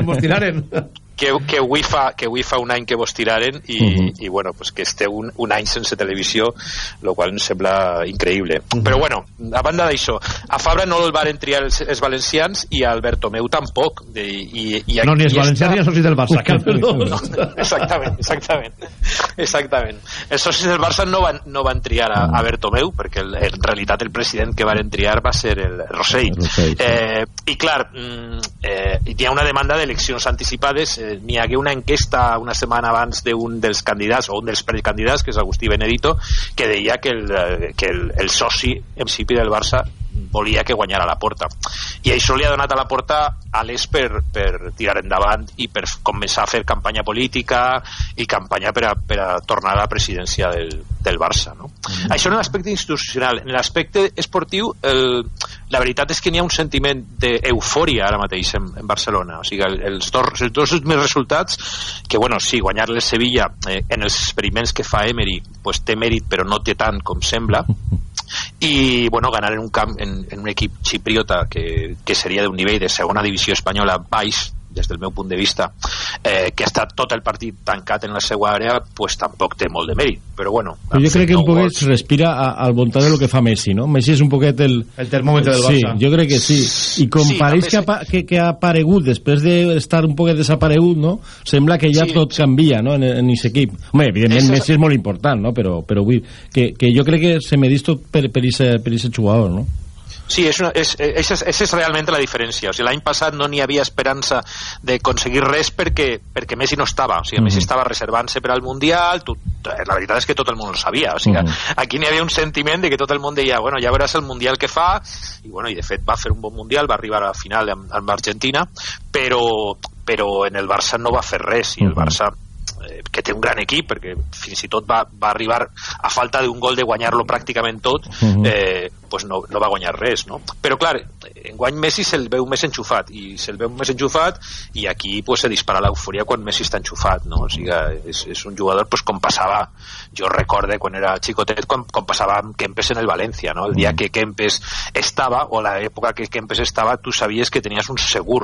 mos tiraren. que, que, avui fa, que avui fa un any que vos tiraren i, Mhm. uh -huh. i bueno, pues que esteu un, un any sense televisió, lo qual em sembla increïble. Uh -huh. Però bueno, a banda d'això, a Fabra no el varen triar els, els valencians i a Alberto Meu tampoc. De, i, i, No, ni els valencians ni els socis del Barça, cap dels dos. exactament, exactament. Exactament. Els socis del Barça no van, no van triar a, a Bertomeu, perquè el, en realitat el president que van triar va ser el sí. eh, I clar, mm, eh, hi ha una demanda d'eleccions anticipades. Eh, N'hi hagué una enquesta una setmana abans d'un dels candidats, o un dels precandidats, que és Agustí Benedito, que deia que el, eh, que el, el soci en principi del Barça volia que guanyara la porta. I això li ha donat a la porta ales per, per tirar endavant i per començar a fer campanya política i campanya per a, per a tornar a la presidència del, del Barça no? això en l'aspecte institucional. En l'aspecte esportiu el, la veritat és que n'hi ha un sentiment d'eufòria ara mateix en, en Barcelona. O sigui, el, els, dos, els dos últims resultats que bueno, sí, guanyar-le Sevilla eh, en els experiments que fa Emery pues, té mèrit però no té tant com sembla i bueno, ganar en un camp en, en un equip xipriota que, que seria d'un nivell de segona divisió espanyola baix des del meu punt de vista eh, que ha estat tot el partit tancat en la seva àrea pues tampoc té molt de mèrit però bueno Però jo crec que un poquet gols. respira a, al voltant de lo que fa Messi, no? Messi és un poquet el... El termòmetre del Sí, Barça. jo crec que sí. I com Sí, pareix que, ha, que, que ha aparegut després d'estar un poquet desaparegut, no? Sembla que ja Sí. tot canvia, no?, en, en aquest equip. Home, evidentment Messi és molt important, no? Però, però vull que, que jo crec que se medís tot per, per ese, per ese jugador, no? Sí, és una, és, és, és, és realment la diferència. O sigui, L'any passat no n'hi havia esperança d'aconseguir res perquè, perquè Messi no estava. O sigui, Messi Mhm. estava reservant-se per al Mundial, tot, la veritat és que tot el món ho sabia. O sigui, Mhm. aquí n'hi havia un sentiment de que tot el món deia, bueno, ja veuràs el Mundial que fa, i, bueno, i de fet va fer un bon Mundial, va arribar a la final amb, amb Argentina, però, però en el Barça no va fer res, i el Mhm. Barça eh, que té un gran equip perquè fins i tot va, va arribar a falta d'un gol de guanyar-lo pràcticament tot Mhm. eh, pues no, no va guanyar res no? però clar, en guany Messi se'l veu més enxufat i se'l veu més enxufat i aquí pues, se dispara l'eufòria quan Messi està enxufat no? o sigui, és, és un jugador pues, com passava jo recorde quan era xicotet com, com passava amb Kempes en el València no? el dia Mhm. que Kempes estava o l'època que Kempes estava tu sabies que tenies un segur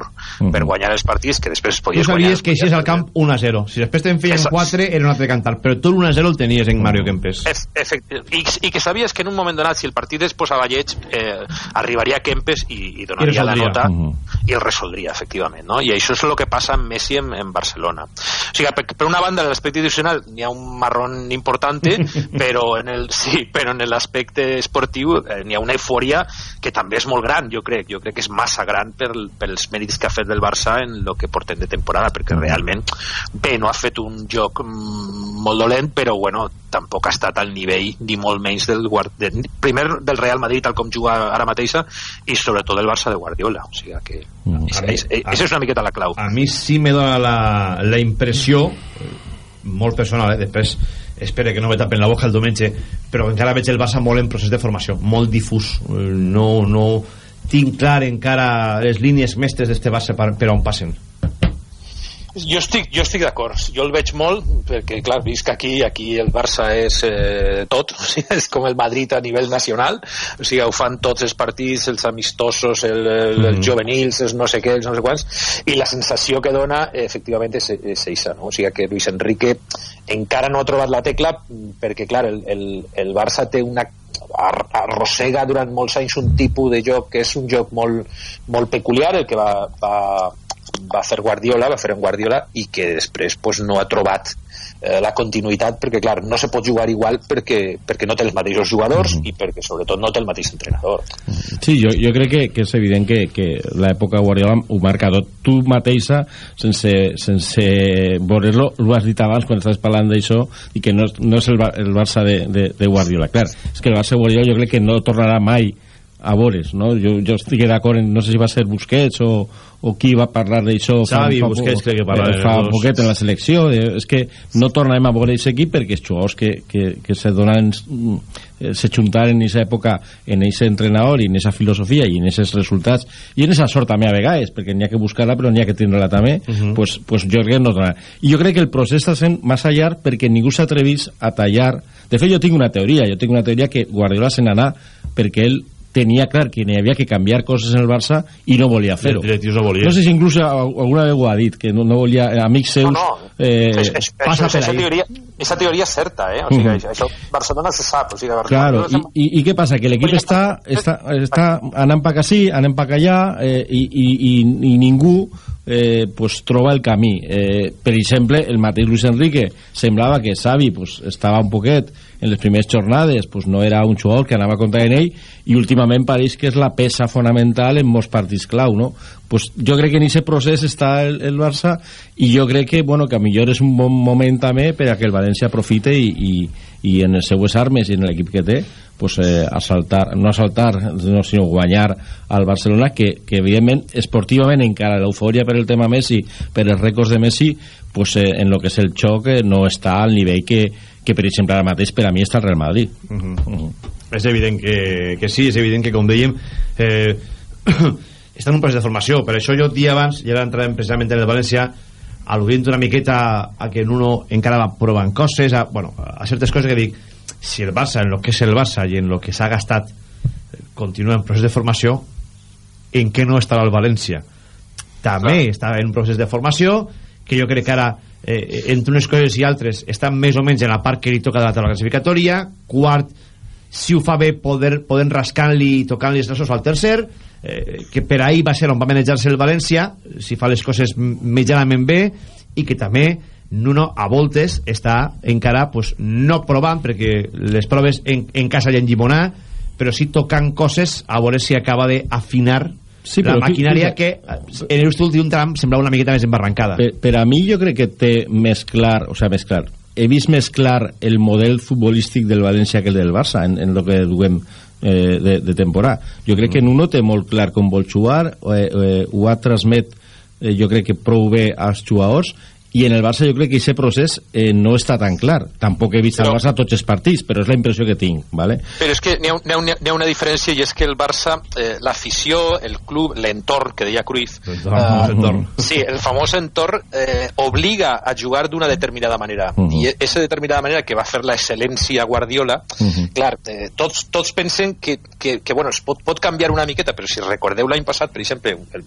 per guanyar els partits que després Tu podies guanyar sabies que eixies al camp 1 a 0. Si després te'n feien Exacte. 4 era un altre cantar, però tu l'1 a 0 el tenies en Mario Kempes. Ef- efecti- i, I que sabies que en un moment donat, si el partit es posava lleig, eh, arribaria Kempes i, i donaria I la nota Mhm. i el resoldria, efectivament. No? I això és el que passa amb Messi en, en Barcelona. O sigui, per, per una banda, en l'aspecte institucional n'hi ha un marrón importante, però en el, sí, però en l'aspecte esportiu eh, n'hi ha una eufòria que també és molt gran, jo crec. Jo crec que és massa gran per, pels mèrits que ha fet del Barça en el que portem de temporada, perquè realment, bé, no ha fet un joc mm, molt dolent, però bueno, tampoc ha estat al nivell ni molt menys del de, primer del Real Madrid tal com juga ara mateixa i sobretot del Barça de Guardiola o sigui que mm. és, és, és, és, és una miqueta la clau a mi sí me dona la, la impressió molt personal, eh? després espere que no me tapen la boca el diumenge però encara veig el Barça molt en procés de formació molt difús no, no tinc clar encara les línies mestres d'este Barça per, per on passen jo estic, jo estic d'acord, jo el veig molt perquè clar, visc aquí, aquí el Barça és eh, tot, o sigui, és com el Madrid a nivell nacional, o sigui, ho fan tots els partits, els amistosos el, el, mm. els juvenils, els no sé què, els no sé quants i la sensació que dona efectivament és, és eixa, no? o sigui que Luis Enrique encara no ha trobat la tecla perquè clar, el, el, el Barça té una arrossega durant molts anys un tipus de joc que és un joc molt, molt peculiar el que va, va, va fer Guardiola, va fer en Guardiola i que després pues, no ha trobat eh, la continuïtat perquè clar, no se pot jugar igual perquè, perquè no té els mateixos jugadors mm -hmm. i perquè sobretot no té el mateix entrenador Sí, jo, jo crec que, que és evident que, que l'època Guardiola ho marca tot tu mateixa sense, sense veure-lo ho has dit abans quan estàs parlant d'això i que no, no és el, el Barça de, de, de Guardiola clar, és que el Barça de Guardiola jo crec que no tornarà mai a veures, no? Jo, jo estic d'acord en, no sé si va ser Busquets o, o qui va parlar d'això Xavi, fa, Busquets crec que eh, fa poquet en la selecció de, és que no tornarem a veure aquest equip perquè els jugadors que, que, que se donen eh, se juntaren en aquesta època en aquest entrenador i en aquesta filosofia i en aquests resultats i en aquesta sort també a vegades perquè n'hi ha que buscar-la però n'hi ha que tindre-la també uh -huh. pues, pues jo crec que no tornarà. I jo crec que el procés està sent massa llarg perquè ningú s'atrevís a tallar. De fet jo tinc una teoria jo tinc una teoria que Guardiola se n'anà perquè ell tenia clar que n'hi havia que canviar coses en el Barça i no volia fer-ho. No, volia. no sé si inclús alguna vegada ho ha dit, que no, no volia... Eh, amics seus... No, no. Eh, es, es, passa per esa teoria, esa teoria és certa, eh? O sigui, uh -huh. això Barcelona se sap. O sigui, Barcelona claro, i, i, i què passa? Que l'equip està, està, està anant pa sí, anant pa allà, eh, i, i, i, i ningú eh, pues, troba el camí. Eh, per exemple, el mateix Luis Enrique semblava que Xavi pues, estava un poquet en les primeres jornades pues, no era un jugador que anava a comptar en ell i últimament pareix que és la peça fonamental en molts partits clau no? pues, jo crec que en aquest procés està el, el Barça i jo crec que, bueno, que millor és un bon moment també per a que el València aprofite i, i, i en les seues armes i en l'equip que té pues, eh, assaltar, no assaltar no, sinó guanyar al Barcelona que, que evidentment esportivament encara l'eufòria per el tema Messi per els rècords de Messi pues, eh, en lo que és el xoc eh, no està al nivell que, que per exemple ara mateix per a mi està el Real Madrid uh -huh. Uh -huh. és evident que, que sí és evident que com dèiem eh, està en un procés de formació per això jo dia abans ja entràvem precisament en el València al·ludint una miqueta a que uno encara va provant coses a, bueno, a certes coses que dic si el Barça en lo que és el Barça i en lo que s'ha gastat continua en procés de formació en què no estarà el València també Clar. està en un procés de formació que jo crec que ara eh, entre unes coses i altres estan més o menys en la part que li toca de la taula classificatòria quart, si ho fa bé poder, poden rascant-li i tocant-li els nassos al tercer eh, que per ahir va ser on va manejar-se el València si fa les coses mitjanament bé i que també Nuno a voltes està encara pues, no provant perquè les proves en, en casa i en Llimonà però sí tocant coses a veure si acaba d'afinar sí, la maquinària que en l'últim tram semblava una miqueta més embarrancada. Per, per a mi jo crec que té més clar o sigui, més clar he vist més clar el model futbolístic del València que el del Barça en, en el que duem eh, de, de temporada jo crec mm. que Nuno té molt clar com vol jugar eh, eh, ho ha transmet eh, jo crec que prou bé als jugadors i en el Barça jo crec que aquest procés eh, no està tan clar tampoc he vist però, el Barça tots els partits però és la impressió que tinc ¿vale? però és que n'hi ha, ha, una, ha una diferència i és que el Barça, eh, l'afició el club, l'entorn que deia Cruyff eh, sí, el famós entorn eh, obliga a jugar d'una determinada manera uh -huh. i aquesta determinada manera que va fer la excel·lència Guardiola uh -huh. clar, eh, tots, tots pensen que, que, que bueno, es pot, pot canviar una miqueta però si recordeu l'any passat, per exemple el,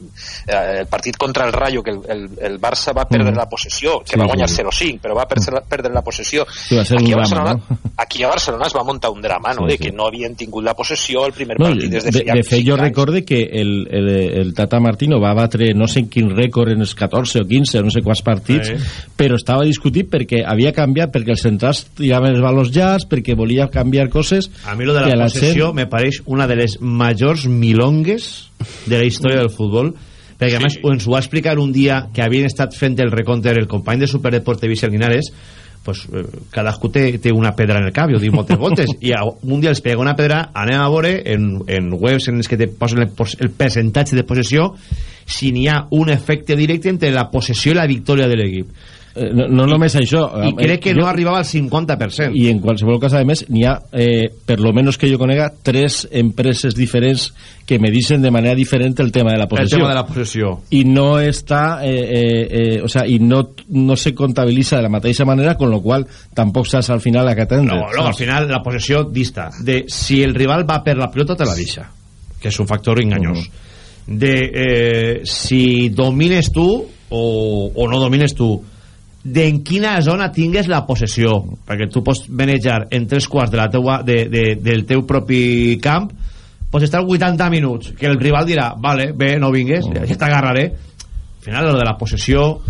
el partit contra el Rayo que el, el, el Barça va perdre uh -huh. la possessió possessió, que sí, va guanyar 0-5, però va perdre, perdre la possessió. Sí, va ser aquí, a Barcelona, drama, no? aquí a Barcelona es va muntar un drama, no? Sí, de que no havien tingut la possessió el primer no, partit des de, de, de fet, jo recorde que el, el, el Tata Martino va batre no sé quin rècord en els 14 o 15, no sé quants partits, sí. però estava discutit perquè havia canviat, perquè els centrals tiraven els valors llargs, perquè volia canviar coses... A mi lo de la, la possessió gent... me pareix una de les majors milongues de la història del futbol, perquè a més ens ho va explicar un dia que havien estat fent el recompte el company de Superdeport de Vicent Linares pues, eh, cadascú té, té una pedra en el cap, jo dic moltes voltes, i a, un dia els pega una pedra, anem a veure en, en webs en els que te posen el, el percentatge de possessió si n'hi ha un efecte directe entre la possessió i la victòria de l'equip. No, no només això i eh, crec que jo- no arribava al 50% i en qualsevol cas a més n'hi ha, eh, per lo menos que jo conega tres empreses diferents que medicen de manera diferent el tema de la el possessió tema de la possessió i no està eh, eh, eh, o sea, i no, no se comptabilitza de la mateixa manera con lo qual tampoc saps al final a què atendre. No, no, al final la possessió dista de si el rival va per la pelota te la deixa que és un factor enganyós. De eh, si domines tu o, o no domines tu de en quina zona tingues la possessió. Perquè tu pots manejar en tres quarts de la teua, de, de, del teu propi camp pots estar 80 minuts que el rival dirà, vale, bé, no vingues ja t'agarraré. Al final lo de la possessió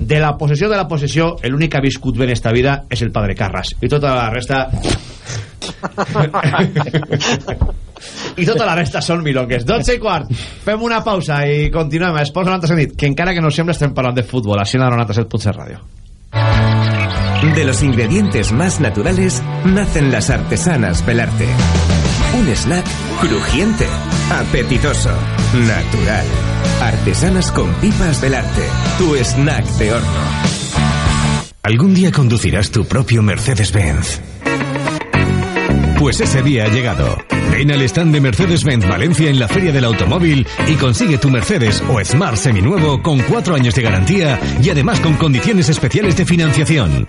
de la possessió de la possessió l'únic que ha viscut bé en esta vida és el padre Carras. I tota la resta i tota la resta són milongues. 12 i quart, fem una pausa i continuem. Esports 97 nit que encara que no sembla estem parlant de futbol. Així en la 97.7 ràdio De los ingredientes más naturales nacen las artesanas Belarte. Un snack crujiente, apetitoso, natural. Artesanas con pipas Belarte. Tu snack de horno. Algún día conducirás tu propio Mercedes-Benz. Pues ese día ha llegado. Ven al stand de Mercedes-Benz Valencia en la Feria del Automóvil y consigue tu Mercedes o Smart seminuevo con cuatro años de garantía y además con condiciones especiales de financiación.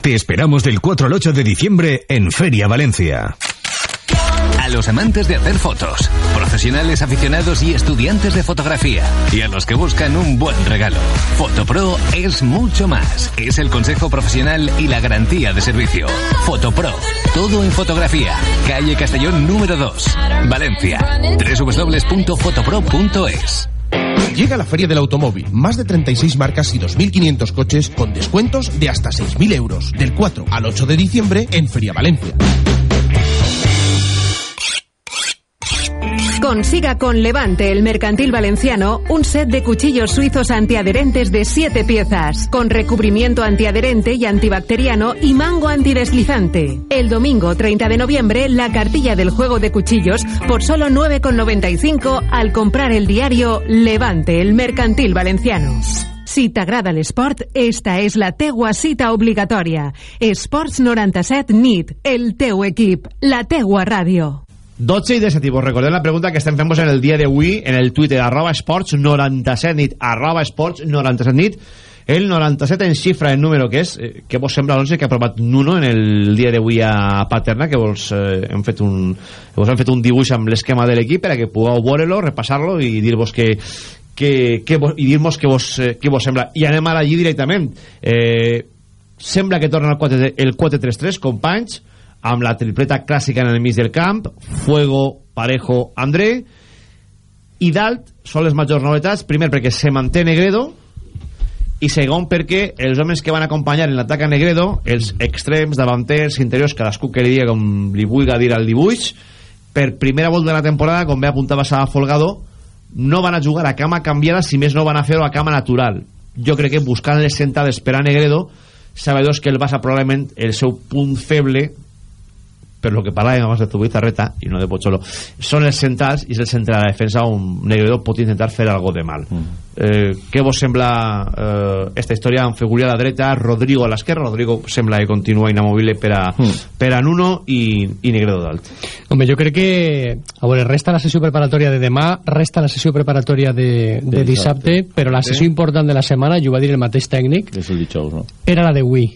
Te esperamos del 4 al 8 de diciembre en Feria Valencia. Los amantes de hacer fotos, profesionales aficionados y estudiantes de fotografía, y a los que buscan un buen regalo, Fotopro es mucho más. Es el consejo profesional y la garantía de servicio. Fotopro, todo en fotografía. Calle Castellón número 2, Valencia. www.fotopro.es. Llega la Feria del Automóvil. Más de 36 marcas y 2.500 coches con descuentos de hasta 6.000 euros. Del 4 al 8 de diciembre en Feria Valencia. Consiga con Levante, el mercantil valenciano, un set de cuchillos suizos antiadherentes de 7 piezas, con recubrimiento antiadherente y antibacteriano y mango antideslizante. El domingo 30 de noviembre, la cartilla del juego de cuchillos por solo 9,95 al comprar el diario Levante, el mercantil valenciano. Si t'agrada l'esport, esta és la teua cita obligatòria. Esports 97 NIT, el teu equip, la teua ràdio. 12 i 17 i vos recordem la pregunta que estem fent en el dia d'avui en el Twitter arroba esports 97 nit arroba esports 97 nit el 97 en xifra en número que és eh, què vos sembla l'11 que ha aprovat Nuno en el dia d'avui a Paterna que vos, eh, hem fet un, que vos hem fet un dibuix amb l'esquema de l'equip per que pugueu veure-lo, repassar-lo i dir-vos que, que, que vos, i dir-vos què vos, eh, què vos sembla. I anem ara allí directament. Eh, sembla que torna el 4 el 4-3-3 companys amb la tripleta clàssica en el mig del camp Fuego, Parejo, André i dalt són les majors novetats primer perquè se manté Negredo i segon perquè els homes que van acompanyar en l'atac a Negredo els extrems, davanters, interiors cadascú que li diga com li vulga dir al dibuix per primera volta de la temporada com bé apuntava Saba Folgado no van a jugar a cama canviada si més no van a fer-ho a cama natural. Jo crec que buscant les sentades per a Negredo sabedors que el Barça probablement el seu punt feble per lo que parlàvem abans de Tubizarreta i no de Pocholo, són els centrals i és el centre de la defensa on Negredo pot intentar fer algo de mal. Mm. eh, què vos sembla eh, esta història amb Fegulí a la dreta Rodrigo a l'esquerra, Rodrigo sembla que continua inamovible per a, mm. per a Nuno i, i Negredo dalt Home, jo crec que a veure, resta la sessió preparatòria de demà resta la sessió preparatòria de, de, de dissabte, però la sessió important de la setmana, jo va dir el mateix tècnic dijous, no? era la de Wii.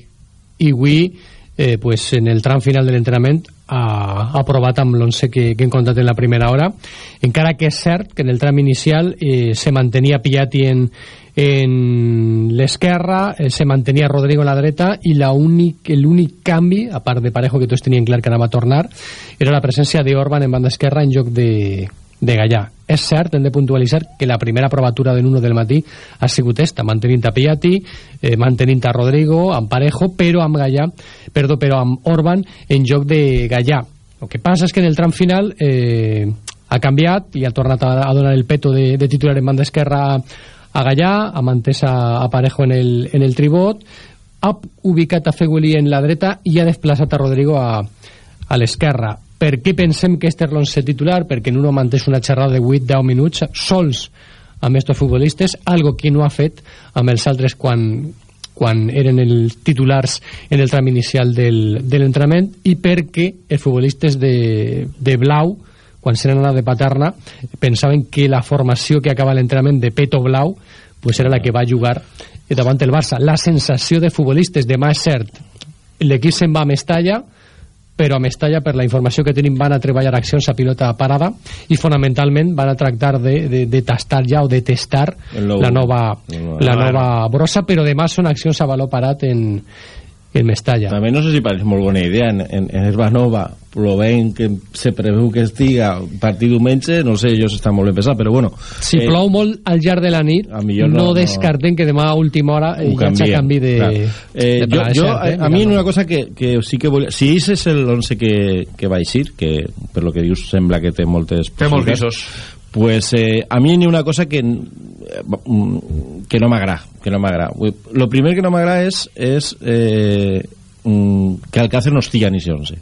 I Wii eh, pues en el tram final de l'entrenament ha, ha aprovat amb l'11 que, que hem en la primera hora. Encara que és que en el tram inicial eh, se mantenia Piatti en, en l'esquerra eh, se mantenia Rodrigo en la dreta i l'únic canvi, a part de Parejo que tots tenien clar que anava tornar era la presència d'Orban en banda esquerra en lloc de, de Gallà. És cert, hem de puntualitzar que la primera provatura de l'uno del matí ha sigut esta, mantenint a Piatti, eh, mantenint a Rodrigo, amb Parejo, però amb Gallà, perdó, però amb Orban en lloc de Gallà. El que passa és que en el tram final eh, ha canviat i ha tornat a, a donar el peto de, de titular en banda esquerra a Gallà, ha mantès a, a Parejo en el, en el tribot, ha ubicat a Feguli en la dreta i ha desplaçat a Rodrigo a, a l'esquerra. Per què pensem que este és l'11 titular? Perquè Nuno manteix una xerrada de 8-10 minuts sols amb estos futbolistes, algo que no ha fet amb els altres quan, quan eren els titulars en el tram inicial del, de l'entrenament i perquè els futbolistes de, de Blau quan s'eren anat de Paterna pensaven que la formació que acaba l'entrenament de Peto Blau pues era la que va jugar davant el Barça la sensació de futbolistes demà és cert l'equip se'n va a Mestalla però a Mestalla, per la informació que tenim, van a treballar accions a pilota parada i fonamentalment van a tractar de, de, de tastar ja o de testar la nova, la nova brossa, però demà són accions a valor parat en, en Mestalla. També no sé si pareix molt bona idea en, en, en Herbanova plovent que se preveu que estiga partir diumenge, no sé jo si està molt ben pesat, però bueno Si eh, plou molt al llarg de la nit, no, no- no- descarten que demà a última hora eh, hagi canvien, canvi de, clar. de eh, jo, jo, cert, eh, a, a mi una cosa que, que sí que volia si ese és el 11 que, que va eixir que per lo que dius sembla que té moltes Té molts visos. pues eh, a mi n'hi ha una cosa que eh, que no m'agrada que no m'agrada. Lo primer que no m'agrada és, és eh, mm, que Alcácer no estigui a ni 11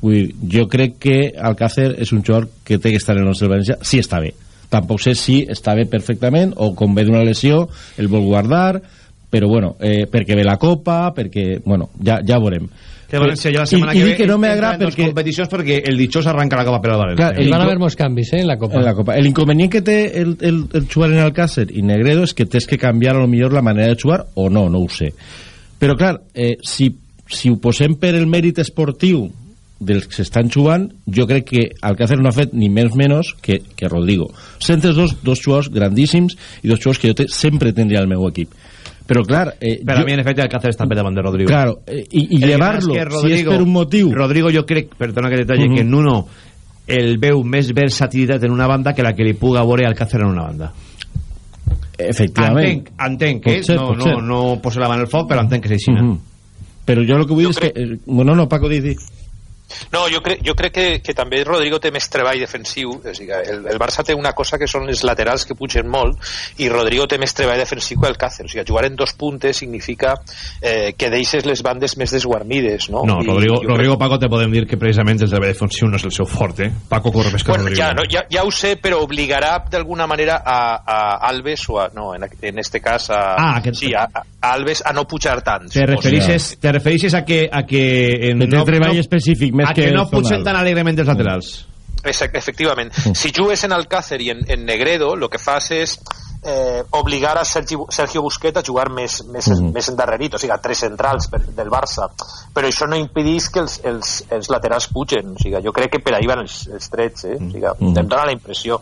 Vull dir, jo crec que Alcácer és un jugador que té que estar en 11 del València si està bé. Tampoc sé si està bé perfectament o com ve d'una lesió el vol guardar però bueno, eh, perquè ve la Copa perquè, bueno, ja, ja veurem Que València ja la I- setmana i que ve dic que no m'agrada perquè competicions perquè el ditxós arranca la Copa per al València. Clar, Hi van haver molts canvis eh, en la Copa. en la Copa. El inconvenient que té el, el, el jugar en Alcácer i Negredo és que tens que canviar a lo millor la manera de jugar o no, no ho sé. Però clar, eh, si, si ho posem per el mèrit esportiu dels que s'estan jugant, jo crec que Alcácer no ha fet ni menys menys que, que Rodrigo. Són entre dos, dos jugadors grandíssims i dos jugadors que jo te, sempre tindria al meu equip. Però clar... Eh, Per a jo- mi, en efecte, Alcácer està per davant de Rodrigo. Claro, eh, i, i El llevar-lo, que que si és per un motiu... Rodrigo, jo crec, perdona que detalle, Mhm. que Nuno el veu més versatilitat en una banda que la que li puga veure Alcácer en una banda. Efectivament. Entenc, entenc, eh? Pot ser, no, no, no poso la mà en el foc, però entenc que és així. Mhm. Però jo el que vull dir és que... eh, Bueno, no, Paco, di, di. No, jo crec, jo crec que, que també Rodrigo té més treball defensiu. O sigui, el, el Barça té una cosa que són les laterals que pugen molt i Rodrigo té més treball defensiu que el Cáceres. O sigui, jugar en dos puntes significa eh, que deixes les bandes més desguarnides, no? No, I Rodrigo, jo Rodrigo Paco te podem dir que precisament el treball defensiu no és el seu fort, eh? Paco corre més que Bueno, Rodrigo. ja, no, ja, ja ho sé, però obligarà d'alguna manera a, a Alves o a, no, en, en este cas a, Ah, que- sí, a, a Alves a no pujar tant. Te referixes, te referixes a que, a que en té treball específic, més a que, que no pugen tan alegrement els laterals. Exacte, efectivament. Si jugues en Alcácer i en, en Negredo, el que fas és eh, obligar a Sergi, Sergio Busquets a jugar més, més, Mhm. més endarrerit, o sigui, a tres centrals per, del Barça. Però això no impedís que els, els, els laterals pugen. O sigui, jo crec que per ahí van els, els trets, eh? O sigui, Mhm. em dóna la impressió.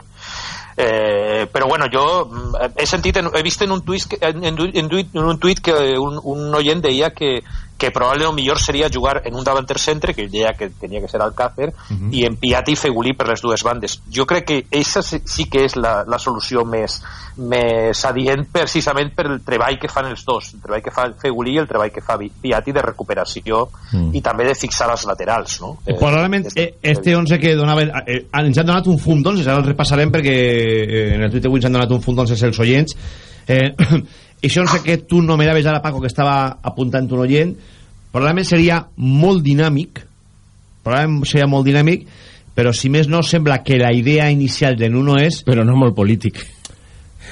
Eh, però bueno, jo mm, he sentit, en, he vist en un tuit, que- en, en, en, en un tuit que un, un oient deia que, que probablement el millor seria jugar en un davanter centre, que deia que tenia que ser Alcácer, Mhm. i en Piatti i Fegulí per les dues bandes. Jo crec que aquesta sí sí que és la, la solució més, més adient precisament per el treball que fan els dos, el treball que fa Fegulí i el treball que fa Piatti de recuperació Mm. i també de fixar les laterals, no? Eh, Probablement eh, este 11 que donaven eh, ens han donat un fum d'11 ara el repassarem perquè eh, en el Twitter avui ens han donat un fum d'11 els oients eh, i això 11 que tu nomeraves ara Paco que estava apuntant un oient probablement seria molt dinàmic probablement seria molt dinàmic però si més no sembla que la idea inicial de Nuno és però no molt polític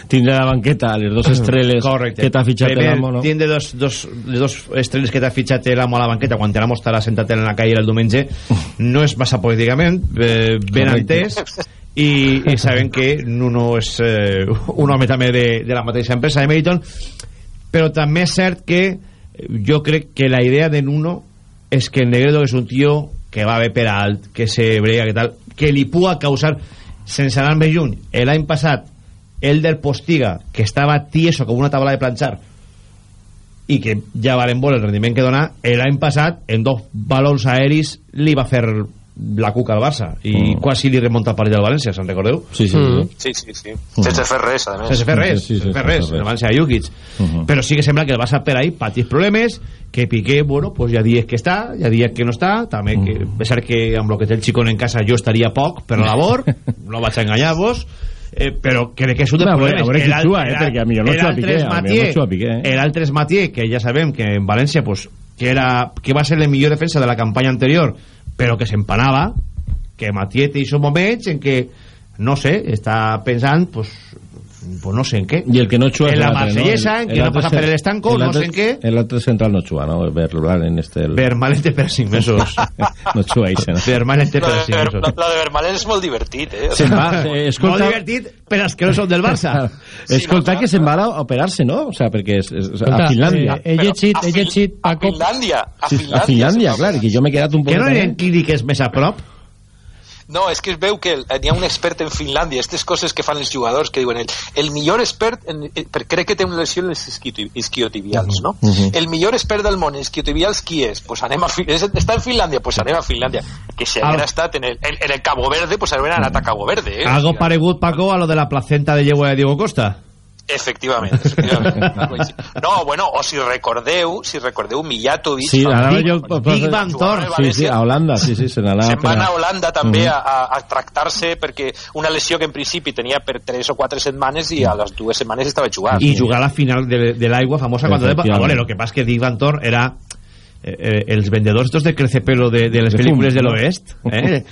tindre la banqueta les dos estreles Correcte. que t'ha fitxat l'amo, no? Tindre dos, dos, les dos estrelles que t'ha fitxat l'amo a la banqueta quan l'amo estarà sentat en la calle el diumenge no és massa políticament eh, ben Correcte. entès i, i sabem que Nuno és eh, un home també de, de la mateixa empresa de Meriton. Però també és cert que jo crec que la idea de Nuno és que Negredo és un tio que va bé per alt, que se brega, que tal, que li pugui causar, sense anar més lluny, l'any passat, Elder Postiga, que estava tieso com una taula de planxar, i que ja valen molt el rendiment que dona, l'any passat, en dos balons aeris, li va fer la cuca al Barça, i Mm. quasi li remunta el parell del València, se'n recordeu? Sí, sí, Mm. Sí, sí, sí. Sense fer res, a més. sense fer res, Sí, sí, sense fer res, el València de Jukic Mhm. però sí que sembla que el Barça per ahí patis problemes que Piqué, bueno, pues ja dies que està ja dies que no està, també que a pesar que amb el que té el xicón en casa jo estaria poc per la labor, no vaig a enganyar-vos eh, però crec que és un dels a veure, problemes a veure qui El- juga, eh, el- perquè a millor no Piqué, a Piqué, eh. és Mathieu que ja sabem que en València pues, que, era, que va ser la millor defensa de la campanya anterior però que s'empanava que Mathieu té aquests moments en què no sé, està pensant pues, pues no sé en què I el que no xua en la Marsellesa, en El- que no l'altre passa cen- per l'estanco, no sé en què L'altre central no xua, no? Vermaelen en este... El... Vermaelen té per 5 mesos no xua, Ixen. Vermaelen té per La de, 5 Ver, mesos la, la de Vermaelen és molt divertit, eh? Se'n va, eh, escolta... Molt divertit per als que no són del Barça Escolta que se'n va a operar-se, no? O sea, perquè és, és, Escolta, a Finlàndia. eh, he llegit, he llegit, A Paco, Finlàndia, a Sí, Finlàndia. a Finlàndia, clar, que jo m'he quedat un poc... que no eren clíniques més a prop No, és que es veu que n'hi ha un expert en Finlàndia, aquestes coses que fan els jugadors, que diuen el, el millor expert, en, eh, per, crec que té una lesió en isquioти- isquiotibials, no? Mhm. El millor expert del món en isquiotibials qui és? Pues anem a, està en Finlàndia, pues anem a Finlàndia. Que si haguera Al- estat en el, en, en el Cabo Verde, pues haurien anat a Cabo Verde, eh? algo paregut Paco a lo de la placenta de llegua de Diego Costa Efectivament, efectivament. No, bueno, o si recordeu, si recordeu Mijatovic... Sí, Big- jo... Big Van Thorn, Sí, sí, a Holanda, sí, sí, se n'anava... Se'n van a Holanda també Mhm. a, a, a tractar-se perquè una lesió que en principi tenia per 3 o 4 setmanes i a les dues setmanes estava jugant. y jugar a la final de, de l'aigua famosa de, Efectivamente. vale, lo que pasa es que Dick Van Thor era eh, eh, els vendedors estos de crecepelo de, de les pel·lícules de l'oest eh?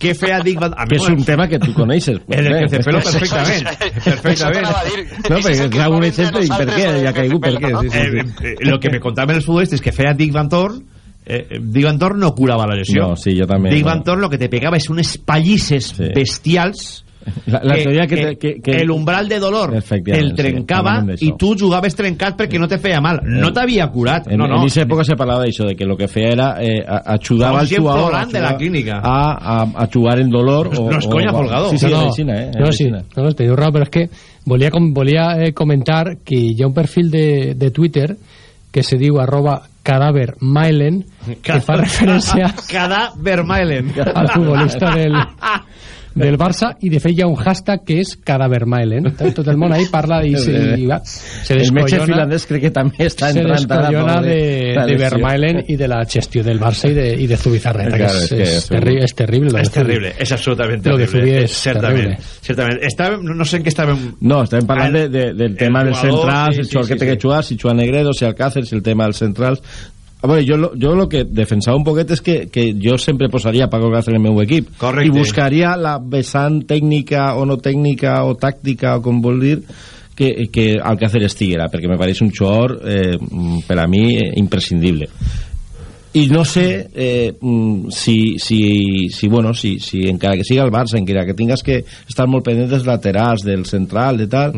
Què feia Dick Van Que és un tema que tu coneixes. en el Bé. crecepelo perfectament perfectament No, perquè clar, un exemple, i per què? Ja ha caigut, per què? Sí, sí, sí. Eh, lo que me contaven els futbolistes que feia Dick Van Thor eh, eh, Dick Van Thor no curava la lesió No, sí, jo també. Dick bueno. Van Thor lo que te pegava és unes pallisses bestials La, la teoria que, te- que, que... el umbral de dolor el trencava sí, i tu jugaves trencat perquè no te feia mal. No t'havia curat. En, no, no. en esa època se parlava d'això, de que lo que feia era eh, a- ajudava al jugador hablando de la clínica. a, a, a jugar en dolor o, No és conya, o- Folgado. sí, sí, no, en no, medicina, eh, en no, sí, no, no, teniu raó, però és que volia, com, volia eh, comentar que hi ha un perfil de, de Twitter que se diu arroba cadàver Mailen que fa referència cada Vermaelen al futbolista del, del Barça i de fet hi ha un hashtag que és cadàver Mailen tot el món ahí parla i, se, i va, se el metge finlandès crec que també està se entrant de, la de lesió. Vermaelen i de la gestió del Barça i de, i de Zubizarreta Claro, que es és, que és, es terri és terrible de és terrible, és absolutament Lo de terrible Zubi és certament, terrible. certament. Estàvem, no, sé en què estàvem No, estem parlant de, de, del tema dels centrals, sí, el sí, sí, que té sí. que jugar, si juga Negredo, si Alcácer, si el tema dels centrals... A veure, jo, lo- jo lo que defensava un poquet és que, que jo sempre posaria Paco Alcácer en el meu equip Correcte. i buscaria la vessant tècnica o no tècnica o tàctica o com vol dir que, que Alcácer estiguera perquè me pareix un jugador eh, per a mi eh, imprescindible. I no sé eh, mm, si, si, si, bueno, si, si encara que siga el Barça, encara que tingues que estar molt pendent dels laterals, del central, de tal,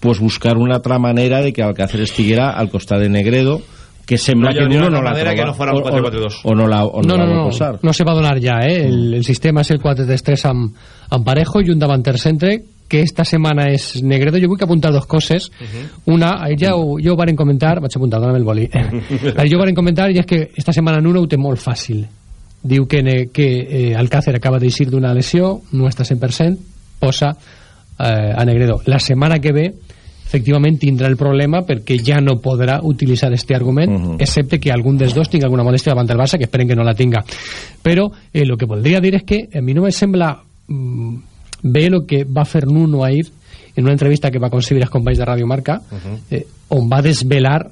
pues buscar una altra manera de que Alcácer estiguera al costat de Negredo, que sembla No, que jo Nuno una no la troba. que no fuera un O- o- 4-4-2. O no la, o no no, la no, no, posar. no se va a donar ja, eh? El, el sistema és el 4-3-3 amb, amb Parejo i un davanter centre que esta setmana és Negredo. Jo vull que apuntar dos coses. Una, eh, ja ho, ja ho varen comentar, vaig apuntar, dóna'm el boli. Jo ho varen comentar i és que esta setmana Nuno ho té molt fàcil. Diu que, ne, que eh, Alcácer acaba d'eixir d'una lesió, no està 100%, posa eh, a Negredo. La setmana que ve efectivament tindrà el problema perquè ja no podrà utilitzar este argument uh -huh. excepte que algun dels dos tingui alguna modèstia davant del Barça que esperen que no la tinga però eh, lo que voldria dir és que a mi no me sembla mm, bé el que va fer Nuno ahir en una entrevista que va aconseguir als companys de Radio Marca uh -huh. eh, on va desvelar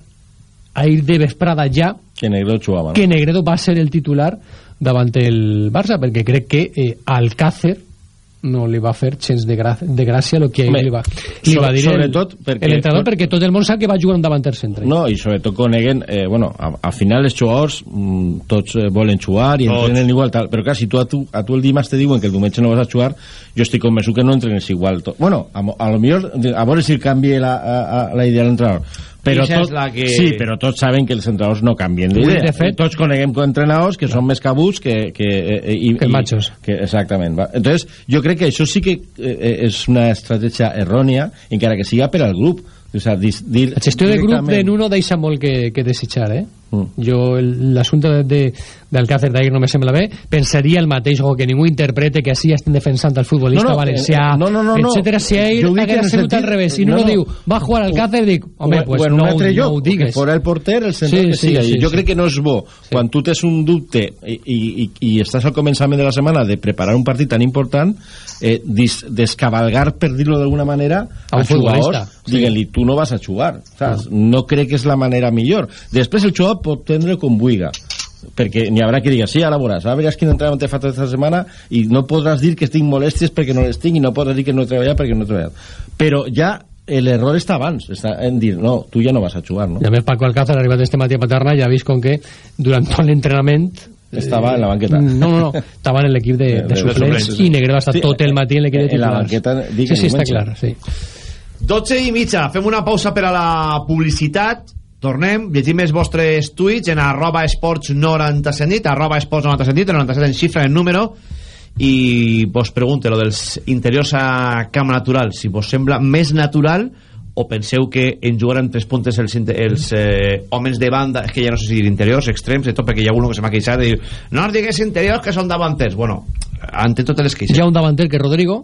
ahir de vesprada ja Que Negredo jugava. no? que Negredo va ser el titular davant el Barça perquè crec que eh, Alcácer no li va fer gens de, gra de gràcia el que Home, li va, li so- va dir sobretot el, perquè- l'entrenador perquè tot el món sap que va jugar un davanter centre No, i sobretot coneguen, eh, bueno, a- al final els jugadors mm, tots eh, volen jugar i Tots. entrenen igual tal, però clar, si tu a, tu a tu el dimarts te diuen que el diumenge no vas a jugar jo estic convençut que no entrenes igual tot. bueno, a, a lo millor a veure si canvia la, a, a, la idea de l'entrenador però tot, la que- sí, però tots saben que els entrenadors no canvien d'idea de fet- tots coneguem entrenadors que són més cabuts que, que, eh, i, Que i- machos. que, exactament va. entonces jo crec que això sí que eh, és una estratègia errònia encara que siga per al grup o sea, dir, dir la gestió de grup de Nuno deixa molt que, que desitjar eh? Jo el- l'assumpte de, de, d'Alcácer d'ahir no me sembla bé. Pensaria el mateix, o que ningú interprete que així estem defensant el futbolista No, no, valencià, eh, no, no, no, no. etcétera. Si ahir Jo el sigut sentit- al revés, i no, no, no. diu, va a jugar Alcácer, dic, home, o, pues o en no, no lloc, ho digues. fora el porter, el centre Sí, que sí, sí, jo sí. crec que no és bo, quan tu tens un dubte i, i, i estàs al començament de la setmana de preparar un partit tan important, eh, dis, descabalgar, per dir-lo d'alguna manera, A un als jugadors, futbolista, sí. diguent-li, tu no vas a jugar, saps? No crec que és la manera millor. Després el jugador pot prendre com vulga, perquè n'hi haurà que diga, sí, ara veuràs, ara veràs quin entrenament t'he fet aquesta setmana i no podràs dir que estic molèsties perquè no les tinc i no podràs dir que no he treballat perquè no he treballat. Però ja l'error està abans, està en dir, no, tu ja no vas a jugar, no? I a més Paco Alcácer ha arribat este matí a Paterna i ha vist com que durant tot l'entrenament Estava en la banqueta. No, no, no, estava en l'equip de, de, De- de suplents sí. i Negre va estar Sí, tot el matí en l'equip de en la titulars. banqueta, dic sí, sí, està clar, sí. 12 i mitja, fem una pausa per a la publicitat tornem, llegim els vostres tuits en arroba esports 97 nit arroba esports 97 nit, el 97 en xifra en número. I vos pregunte lo dels interiors a camp natural si vos sembla més natural o penseu que en jugar en tres puntes els, els eh, homes de banda és que ja no sé si dir interiors, extrems, de tot perquè hi ha uno que se m'ha queixat i diu, no ens digues interiors que són davanters bueno, ante totes les queixes. Hi ha un davanter que Rodrigo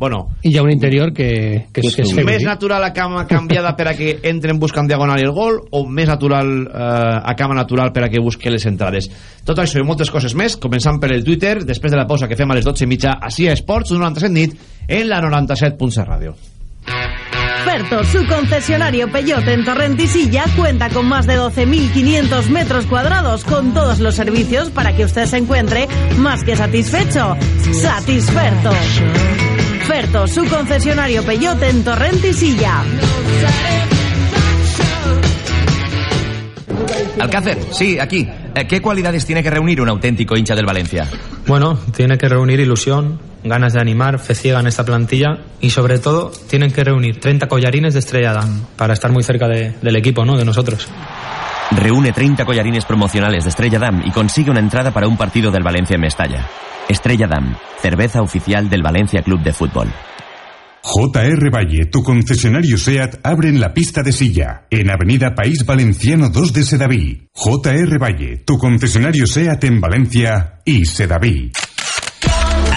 bueno, i hi ha un interior que, que, és, que és més natural a cama canviada per a que entren buscant diagonal i el gol o més natural eh, a cama natural per a que busque les entrades tot això i moltes coses més començant per el Twitter després de la pausa que fem a les 12 i mitja així a Esports 97 nit en la 97.7 ràdio Ferto, su concesionario Peyote en Torrentisilla, cuenta con más de 12.500 metros cuadrados con todos los servicios para que usted se encuentre más que satisfecho. Satisferto. Ferto, su concesionario Peyote en Torrentisilla. Alcácer, sí, aquí. Eh, ¿Qué cualidades tiene que reunir un auténtico hincha del Valencia? Bueno, tiene que reunir ilusión, ganas de animar, fe ciega en esta plantilla y sobre todo tienen que reunir 30 collarines de Estrella Damm para estar muy cerca de- del equipo, ¿no? De nosotros. Reúne 30 collarines promocionales de Estrella Damm y consigue una entrada para un partido del Valencia en Mestalla. Estrella Damm, cerveza oficial del Valencia Club de Fútbol. JR Valle, tu concesionario SEAT, abre en la pista de silla, en Avenida País Valenciano 2 de Sedaví. JR Valle, tu concesionario SEAT en Valencia y Sedaví.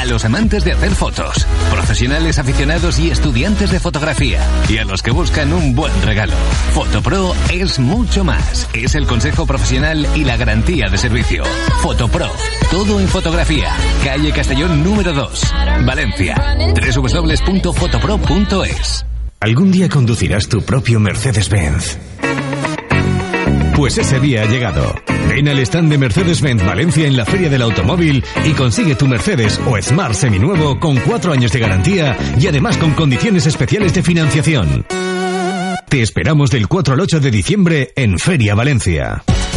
A los amantes de hacer fotos, profesionales aficionados y estudiantes de fotografía, y a los que buscan un buen regalo. Fotopro es mucho más. Es el consejo profesional y la garantía de servicio. Fotopro, todo en fotografía. Calle Castellón número 2, Valencia. www.fotopro.es. Algún día conducirás tu propio Mercedes-Benz. Pues ese día ha llegado. Ven al stand de Mercedes-Benz Valencia en la Feria del Automóvil y consigue tu Mercedes o Smart seminuevo con cuatro años de garantía y además con condiciones especiales de financiación. Te esperamos del 4 al 8 de diciembre en Feria Valencia.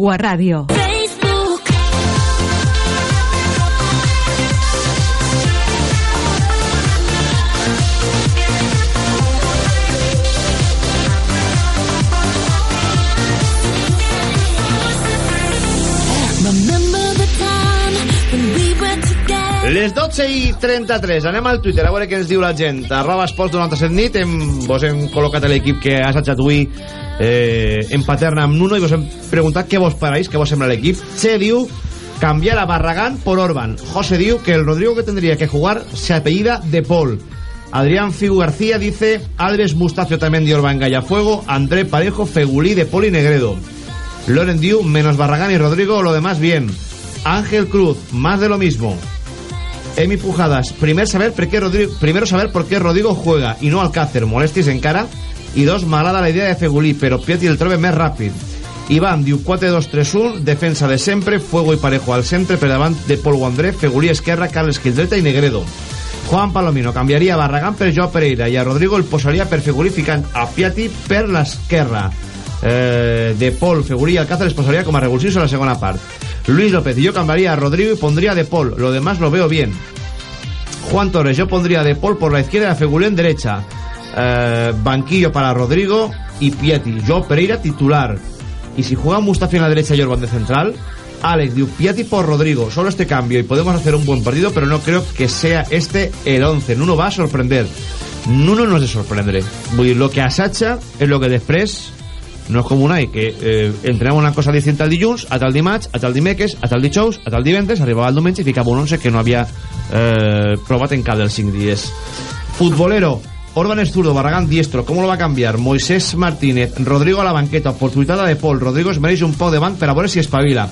teua ràdio. Les 12 i 33, anem al Twitter a veure què ens diu la gent. Arroba esports 97 nit, hem, vos hem col·locat l'equip que ha assajat avui eh, en Paterna amb Nuno i vos hem preguntat què vos pareix, què vos sembla l'equip. Che diu cambiar a Barragán por Orban. José diu que el Rodrigo que tendría que jugar se apellida De Paul. Adrián Figu García dice Alves, Mustacio, también de Orban, Gallafuego, André Parejo, Fegulí, De Paul y Negredo. Loren Diu, menos Barragán y Rodrigo, lo demás bien. Ángel Cruz, más de lo mismo. Emi Pujadas, primer saber por qué Rodrigo, primero saber por qué Rodrigo juega y no Alcácer, molestis en cara. Y dos, m'agrada la idea de Fegulí, pero Piatti el trobe més ràpid. Iván diu 4-2-3-1, defensa de sempre, Fuego i Parejo al centre, per davant de Pol Guandré, Fegulí esquerra, Carles Gil dreta i Negredo. Juan Palomino canviaria a Barragán per Joao Pereira i a Rodrigo el posaria per Fegulí ficant a Piatti per l'esquerra. eh, De Paul, Fegulí y Alcázar les pasaría como a revulsivos en la segunda parte. Luis López yo cambiaría a Rodrigo y pondría De Paul. Lo demás lo veo bien. Juan Torres, yo pondría De Paul por la izquierda y a Fegulí en derecha. Eh, banquillo para Rodrigo y Piatti. Yo Pereira titular. Y si juega Mustafi en la derecha y Orban de central, Alex diu Piatti por Rodrigo. Solo este cambio y podemos hacer un buen partido, pero no creo que sea este el 11. Nuno va a sorprender. Nuno no es de sorprendre. Vull dir, lo que assaja és lo que després no és com un ai, que eh, entrenem una cosa distinta el dilluns, a tal dimarts, a tal dimecres, a tal dijous, a tal divendres, arribava el diumenge i ficava un 11 que no havia eh, provat en cap dels 5 dies. Futbolero, Orban es zurdo, Barragán diestro, ¿cómo lo va a cambiar? Moisés Martínez, Rodrigo a la banqueta, oportunitat de Pol, Rodrigo es mereix un poc de banc per a veure si espavila.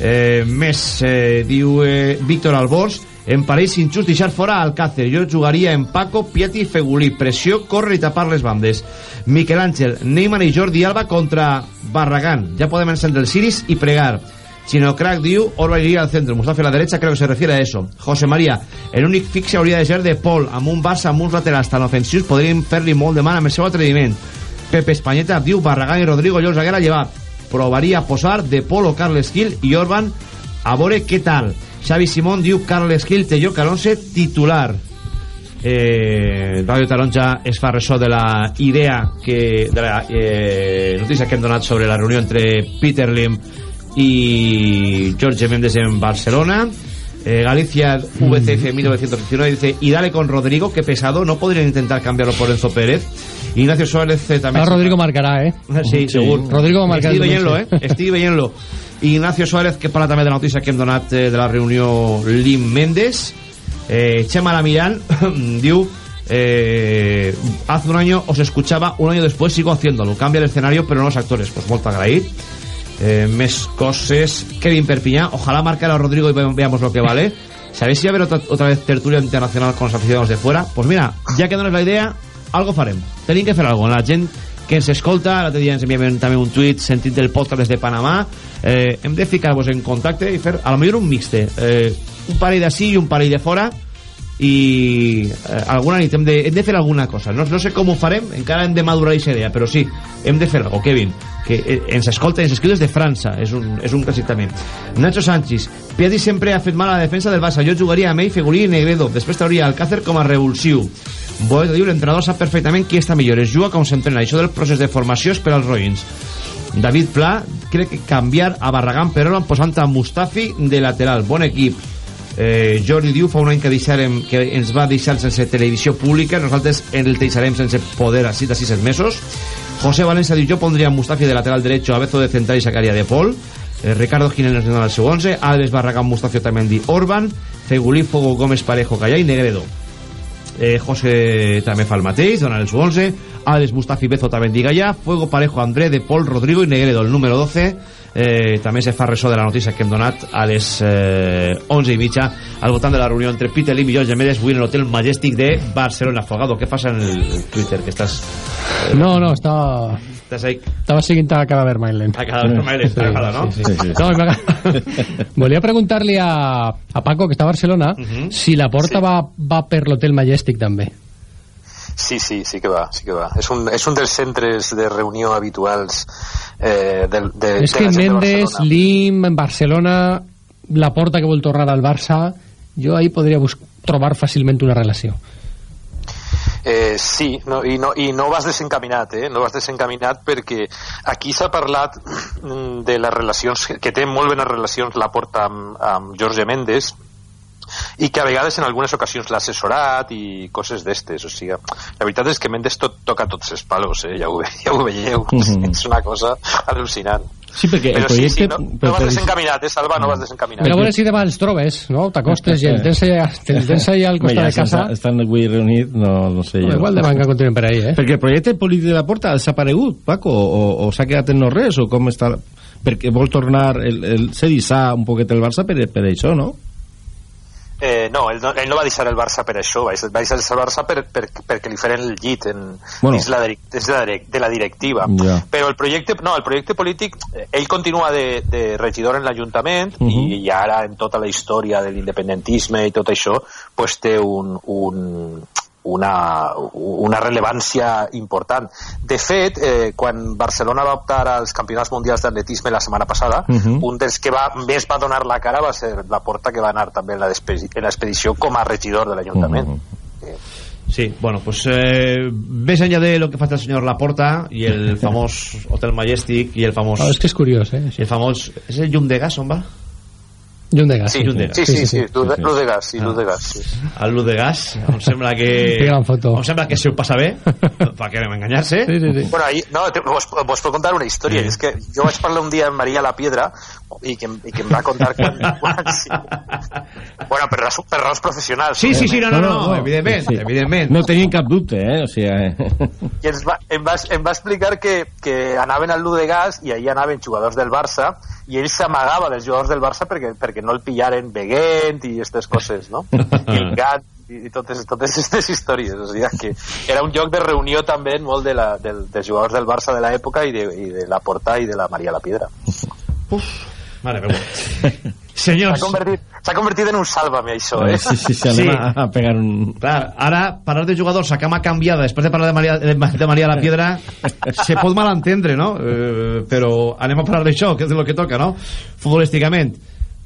Eh, més, eh, diu eh, Víctor Albors, em pareix injust deixar fora Alcácer. Jo jugaria en Paco, Piatti i Fegulí. Pressió, córrer i tapar les bandes. Miquel Ángel, Neymar i Jordi Alba contra Barragán. Ja podem encendre el Siris i pregar. Chino Crack diu, Orba iria al centre, Mustafa a la derecha, creo que se refiere a eso. José María, el únic fixe hauria de ser de Pol, amb un Barça, amb uns laterals tan ofensius, podrien fer-li molt de mal amb el seu atreviment. Pepe Espanyeta diu, Barragán i Rodrigo, jo els haguera llevat. Provaria posar de Pol o Carles Gil i Orban a veure què tal. Xavi Simón diu, Carles Gil, Telló Calonce, titular. Eh, Radio Taronja es fa ressò de la idea que, de la eh, notícia que hem donat sobre la reunió entre Peter Lim y Jorge Méndez en Barcelona. Eh, Galicia VCF 1919 dice y dale con Rodrigo, que pesado, no podrían intentar cambiarlo por Enzo Pérez. Ignacio Suárez eh, también. Ahora Rodrigo marcará, ¿eh? Sí, seguro. Rodrigo va a marcar. Estic veient-lo, eh? Estic veient-lo. Ignacio Suárez, que parla també de la notícia que hem donat eh, de la reunió Lim Méndez. Eh, Chema Lamirán diu eh, hace un año os escuchaba, un año después sigo haciéndolo. Cambia el escenario, pero no los actores. Pues molt agraït. Eh, més coses. Kevin Perpiñá, ojalá marcara a Rodrigo y ve- veamos lo que vale. ¿Sabéis si va a haber otra, vez tertulia internacional con los aficionados de fuera? Pues mira, ya que dones la idea, algo farem. Tenim que fer algo. La gent que ens escolta, l'altre dia ens enviaven també un tuit sentit del podcast des de Panamà, eh, hem de ficar-vos en contacte i fer, a lo millor un mixte. Eh, un parell d'ací i un parell de fora i eh, alguna nit hem de, hem de fer alguna cosa. No, no sé com ho farem, encara hem de madurar aquesta idea però sí, hem de fer alguna Kevin que eh, ens escolta, ens escriu des de França. És un, és un clàssic també. Nacho Sánchez, Piatti sempre ha fet mal a la defensa del Barça. Jo jugaria amb ell, Fegulí i Negredo. Després trauria Alcácer com a revulsiu. Boet diu, l'entrenador sap perfectament qui està millor. Es juga com s'entrena, això del procés de formació és per als roïns. David Pla crec que canviar a Barragán per Orban posant a Mustafi de lateral. Bon equip eh, Jordi diu fa un any que, deixarem, que ens va deixar sense televisió pública. Nosaltres el deixarem sense poder així d'ací set mesos. José Valencia diu jo pondria Mustafi de lateral derecho a Bezo de central y sacaría de Paul. Eh, Ricardo Jiménez en el seu 11 Alves Barragán Mustafi tamén di Orban. Fegulí Fogo Gómez Parejo Callá i Negredo. Eh, José també fa el mateix dona el seu 11 Alex Mustafi Bezo també diga ja Fuego Parejo André de Pol Rodrigo i Negredo el número 12 eh, també se fa ressò de la notícia que hem donat a les eh, 11 i mitja al voltant de la reunió entre Peter Lim i Jorge Méndez avui en l'hotel Majestic de Barcelona Fogado, què passa en el Twitter? que estàs... Eh, No, no, estaba... Estás ahí... Estaba siguiente a Cadáver Mainland. A Cadáver Mainland, Sí, ojalá, ¿no? sí, sí, sí. No, Volía preguntarle a, a Paco, que está a Barcelona, si la porta va, va per l'hotel Majestic també. Sí, sí, sí que va, sí que va. És un, és un dels centres de reunió habituals eh, de, És de que la gent de Méndez, Barcelona. Lim, en Barcelona, la porta que vol tornar al Barça, jo ahí podria trobar fàcilment una relació. Eh, sí, no, i, no, i no vas desencaminat, eh? no vas desencaminat perquè aquí s'ha parlat mm, de les relacions, que té molt bones relacions la porta amb, amb Jorge Méndez, i que a vegades en algunes ocasions l'ha assessorat i coses d'estes, o sigui, la veritat és que Mendes tot, toca tots els palos, eh? ja, ho, ve- ja ho veieu, Mhm. és una cosa al·lucinant. Sí, perquè el Però sí, sí, projecte... no, per- no vas desencaminat, eh, Salva, no vas desencaminat. Però a veure si demà els trobes, no? T'acostes i el tens allà, el tens allà al costat ja de casa. Estan, avui reunits, no, no sé Home, jo. igual de banca continuen per ahí, eh? Perquè el projecte polític de la Porta ha desaparegut, Paco, o, o s'ha quedat en no res, o com està... Perquè vol tornar el, el sedissar un poquet el Barça per, per això, no? Eh, no, ell no, ell no va deixar el Barça per això, va deixar el Barça per, per, perquè li feren el llit en, Bueno. dins la, dins la, de la directiva. Ja. Però el projecte, no, el projecte polític, eh, ell continua de, de regidor en l'Ajuntament Mhm. i, ara en tota la història de l'independentisme i tot això, pues té un, un, una, una rellevància important. De fet, eh, quan Barcelona va optar als campionats mundials d'atletisme la setmana passada, uh -huh. un dels que va, més va donar la cara va ser la porta que va anar també en l'expedició com a regidor de l'Ajuntament. Uh -huh. Sí, bueno, pues eh, més enllà de lo que fa el senyor Laporta i el famós Hotel Majestic i el famós... Oh, és que és curiós, eh? I el famós... És el llum de gas, on va? Llum de gas. Sí, llum de gas. sí, sí, sí, sí, luz de, gas, sí, luz de gas. Sí. El luz de gas, em sembla que... Que gran foto. Em sembla que se ho passa bé, per què anem a enganyar-se. Sí, sí, sí. Bueno, ahí, no, te, vos, vos puedo contar una història. Sí. És que jo vaig parlar un dia amb Maria La Piedra i que, i que em va contar quan... quan sí. Bueno, per, raons- per raons professionals. Sí, sí, sí, no, no, no, evidentment, evidentment. No tenien cap dubte, eh? O sigui, eh? I ens va, em, va, em va explicar que, que anaven al Luz de Gas i ahí anaven jugadors del Barça i ell s'amagava dels jugadors del Barça perquè, perquè no el pillaren beguent i aquestes coses, no? I el gat i i totes, totes aquestes històries o sigui que era un lloc de reunió també molt de la, del, dels jugadors del Barça de l'època i, de, i de la Porta i de la Maria la Piedra Mare meva. s'ha Senyors, convertit, s'ha convertit en un sàlvame això eh? Sí, sí, sí, anem Sí. a, a pegar un... clar, ara parlar de jugadors a cama canviada després de parlar de Maria, de, de Maria la Piedra se pot malentendre, no? Eh, però anem a parlar d'això, que és el que toca, no? Futbolísticament.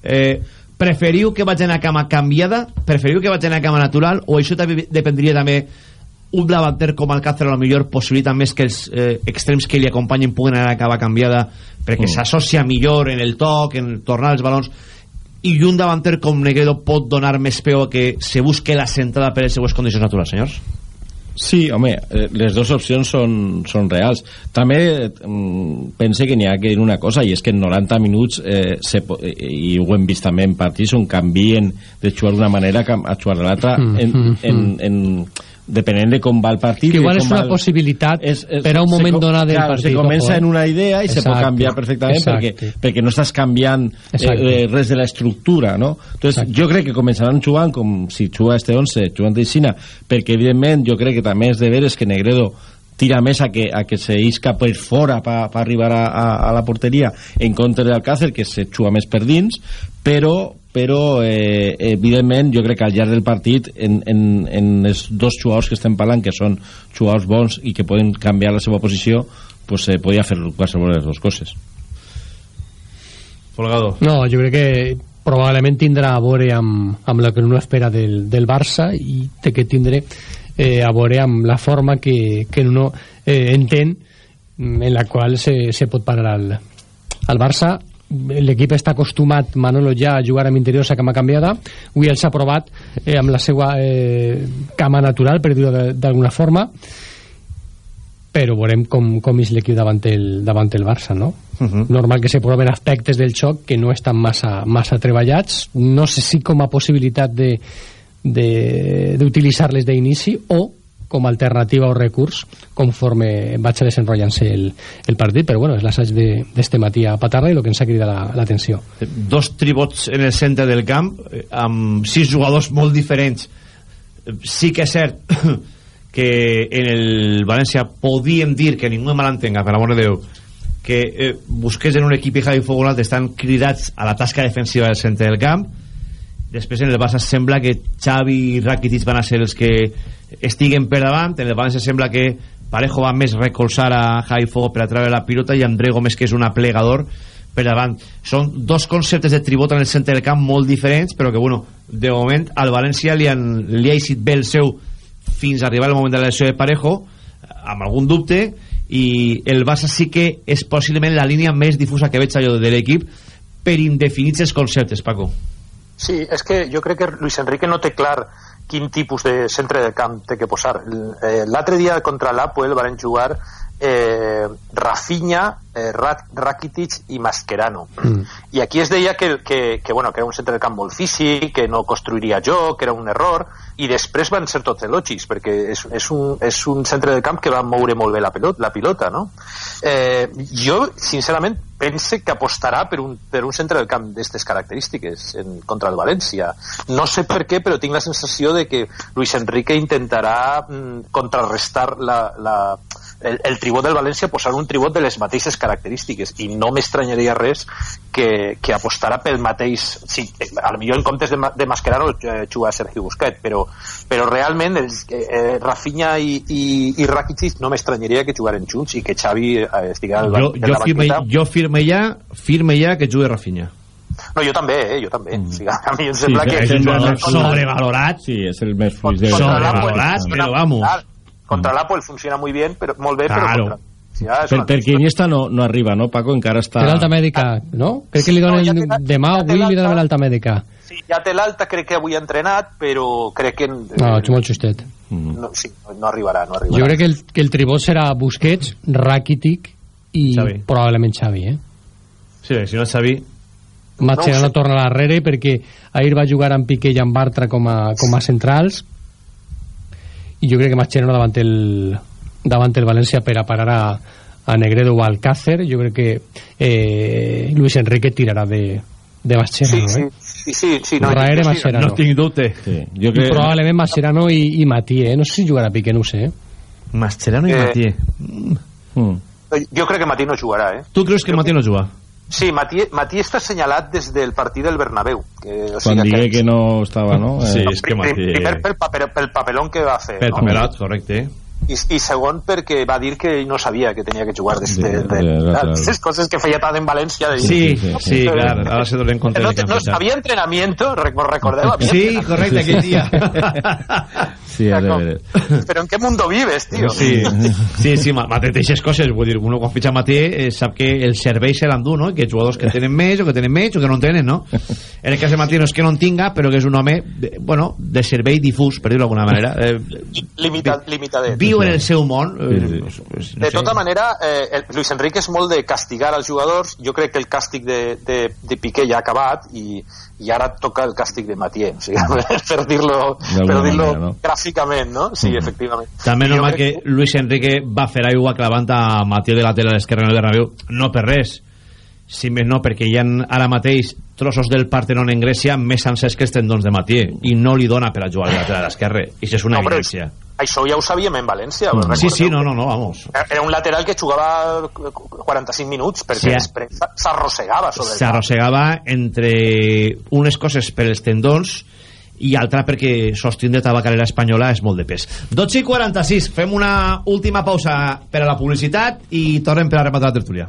Eh, preferiu que vagin a cama canviada? Preferiu que vagin a cama natural? O això també dependria també un davanter com Alcácer a lo millor possibilita més que els eh, extrems que li acompanyen puguen anar a cama canviada perquè Mm. s'associa millor en el toc, en tornar els balons i un davanter com Negredo pot donar més peu a que se busque la centrada per les seues condicions naturals, senyors? Sí, home, eh, les dues opcions són, són reals. També mm, pense que n'hi ha que dir una cosa, i és que en 90 minuts, eh, se, eh, i ho hem vist també en partits on canvien de jugar d'una manera a jugar de l'altra, Mm, en, mm, en, en, depenent de com va el partit. Que igual és una el- possibilitat per a un moment donat del claro, partit. Se comença en una idea i se pot Exacte, canviar perfectament perquè, exacte. perquè no estàs canviant eh, Exacte. eh, res de l'estructura, no? Entonces, Exacte. jo crec que començaran jugant com si juga este 11, jugant d'Ixina, perquè evidentment jo crec que també és de veres que Negredo tira més a que, a que se isca per fora per pa arribar a, a, a la porteria en contra d'Alcácer que se juga més per dins però, però eh, evidentment jo crec que al llarg del partit en, en, en els dos jugadors que estem parlant que són jugadors bons i que poden canviar la seva posició pues se podia fer qualsevol de les dues coses Folgado. No, jo crec que probablement tindrà a veure amb, amb el que uno espera del, del Barça i té que tindre eh, a veure amb la forma que, que uno eh, entén mm, en la qual se, se pot parar al, al Barça l'equip està acostumat Manolo ja a jugar amb interiors a cama canviada avui els ha provat eh, amb la seva eh, cama natural per dir-ho de- d'alguna forma però veurem com, com és l'equip davant, el, davant el Barça no? Uh -huh. normal que se proven aspectes del xoc que no estan massa, massa treballats no sé si com a possibilitat de de- d'utilitzar-les d'inici o com a alternativa o recurs conforme vaig desenrotllant-se el, el partit, però bueno, és l'assaig de- d'este matí a Patarra i el que ens ha cridat la- l'atenció. dos tribots en el centre del camp eh, amb sis jugadors molt diferents Eh, sí que és cert que en el València podíem dir que ningú malentenga per l'amor de Déu que eh, Busquets en un equip i Javi Fogonat estan cridats a la tasca defensiva del centre del camp després en el Barça sembla que Xavi i Rakitic van a ser els que estiguen per davant. En el València sembla que Parejo va més recolzar a Javi Fogo per a treure la pilota i André Gómez que és un aplegador per davant. Són dos conceptes de tribut en el centre del camp molt diferents però que bueno, de moment al València li, han, li ha eixit bé el seu fins a arribar el moment de la lesió de Parejo amb algun dubte i el Barça sí que és possiblement la línia més difusa que veig allò de l'equip per indefinits els conceptes, Paco Sí, és que jo crec que Luis Enrique no té clar quin tipus de centre de camp té que posar. Eh, L'altre dia contra l'Apoel van jugar eh, Rafinha, eh, Rak- Rakitic i Mascherano. I aquí es deia que, que, que, bueno, que era un centre de camp molt físic, que no construiria joc, que era un error, i després van ser tots elogis, perquè és, és, un, és un centre de camp que va moure molt bé la pilota, la pilota no? Eh, jo, sincerament, pense que apostarà per un, per un centre del camp d'aquestes característiques en, contra el València. No sé per què, però tinc la sensació de que Luis Enrique intentarà mm, contrarrestar la, la, el, el tribut del València posant un tribut de les mateixes característiques i no m'estranyaria res que, que apostarà pel mateix sí, a lo millor en comptes de, de Mascherano eh, juga Sergio Busquets però, però realment els, eh, Rafinha i, i, i Rakitic no m'estranyaria que jugaren junts i que Xavi eh, estigués jo, jo, firme, jo firme ja firme ja que jugui Rafinha no, jo també, eh, jo també. Mm. O sigui, a mi em sembla sí, que... És un jugador sobrevalorat. Sí, és el més fluix de... Sobrevalorat, però vamos. Contra l'Apple funciona muy bien, però, molt bé, claro. però... Contra, ah, per, perquè Iniesta no, no arriba, no, Paco? Encara està... Té l'alta mèdica, no? Crec que li donen no, ja demà o avui li donen l'alta mèdica. Sí, ja té l'alta, crec que avui ha entrenat, però crec que... No, és molt justet. No, sí, no arribarà, no arribarà. Jo crec que el, que el tribó serà Busquets, Rakitic i Xavi. probablement Xavi, eh? Sí, si no Xavi... Mascherano no torna a l'arrere perquè ahir va jugar amb Piqué i amb Bartra com a, com a centrals i jo crec que Mascherano davant el davant el València per a parar a, a Negredo o Alcácer jo crec que eh, Luis Enrique tirarà de, de Mascherano sí, eh? sí, sí, sí, no, Raere Mascherano no tinc dubte sí, jo crec... probablement Mascherano i, i Matí eh? no sé si jugarà Piqué, no sé eh? Mascherano i Eh, Matí mm. Jo crec que Matí no jugarà, eh? tu creus que Matí no juga? Sí, Matí, Matí està assenyalat des del partit del Bernabéu. Que, o Quan digué que no estava, no? Sí, Eh, és que Matí... Primer pel, paper, pel papelón que va fer. Per no? paperat, correcte. I, I segon perquè va dir que no sabia que tenia que jugar des de, de, de- les coses que feia tant en València de dir, Sí, sí, sí, clar, ara se donen compte no, no, havia entrenamiento, rec- recordeu? Havia Sí, correcte, aquell dia. sí, de veres. Però en què mundo vives, tio? Sí, sí, sí, ma- Matí té aquestes coses, vull dir, uno quan fitxa Matí eh, sap que el servei se l'endú, no? Que jugadors que tenen més o que tenen menys o que no en tenen, no? En el cas de Matí no és que no en tinga, però que és un home, bueno, de servei difús, per dir-ho d'alguna manera. Eh, Limita, limitadet. Viu en el seu món. Eh, pues, pues, no De sé. tota manera, eh, el Luis Enrique és molt de castigar als jugadors. Jo crec que el càstig de, de, de Piqué ja ha acabat i, i ara toca el càstig de Mathieu. O sigui, per dir-lo per manera, no? gràficament, no? Sí, efectivament. També normal crec que Luis Enrique va fer aigua clavant a Mathieu de la tela a l'esquerra en el Bernabéu, no per res si més no, perquè hi ha ara mateix trossos del Partenon en Grècia més sencers que els tendons de Mathieu i no li dona per a jugar de la tela de l'esquerra i això és una No, evidència Això ja ho sabíem en València. Mm. sí, sí, no, no, no, vamos Era un lateral que jugava 45 minuts perquè Sí. després s'arrossegava s'arrossegava entre unes coses per els tendons i altra perquè sostindre tabacalera espanyola és molt de pes 12 i 46, fem una última pausa per a la publicitat i tornem per a rematar la tertúlia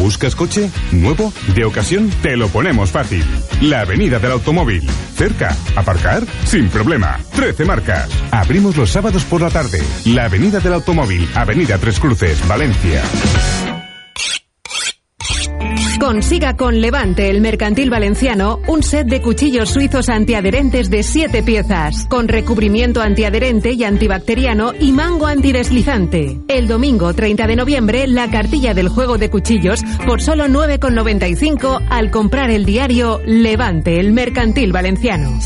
¿Buscas coche? ¿Nuevo? ¿De ocasión? Te lo ponemos fácil. La Avenida del Automóvil. Cerca. ¿Aparcar? Sin problema. 13 marcas. Abrimos los sábados por la tarde. La Avenida del Automóvil. Avenida Tres Cruces, Valencia. Consiga con Levante, el mercantil valenciano, un set de cuchillos suizos antiadherentes de 7 piezas, con recubrimiento antiadherente y antibacteriano y mango antideslizante. El domingo 30 de noviembre, la cartilla del juego de cuchillos por solo 9,95 al comprar el diario Levante, el mercantil valenciano.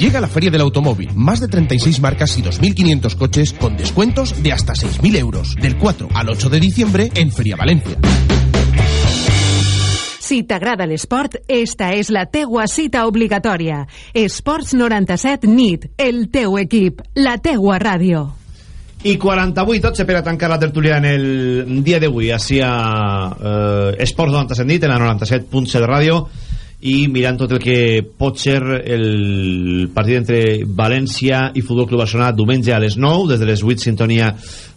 Llega la Feria del Automóvil. Más de 36 marcas y 2.500 coches con descuentos de hasta 6.000 euros. Del 4 al 8 de diciembre en Feria Valencia. Si t'agrada l'esport, esta és la teua cita obligatòria. Esports 97 NIT, el teu equip, la teua ràdio. I 48, 12 per a tancar la tertúlia en el dia d'avui, així a eh, Esports 97 nit, en la 97.7 de ràdio, i mirant tot el que pot ser el partit entre València i Futbol Club Barcelona diumenge a les 9 des de les 8 sintonia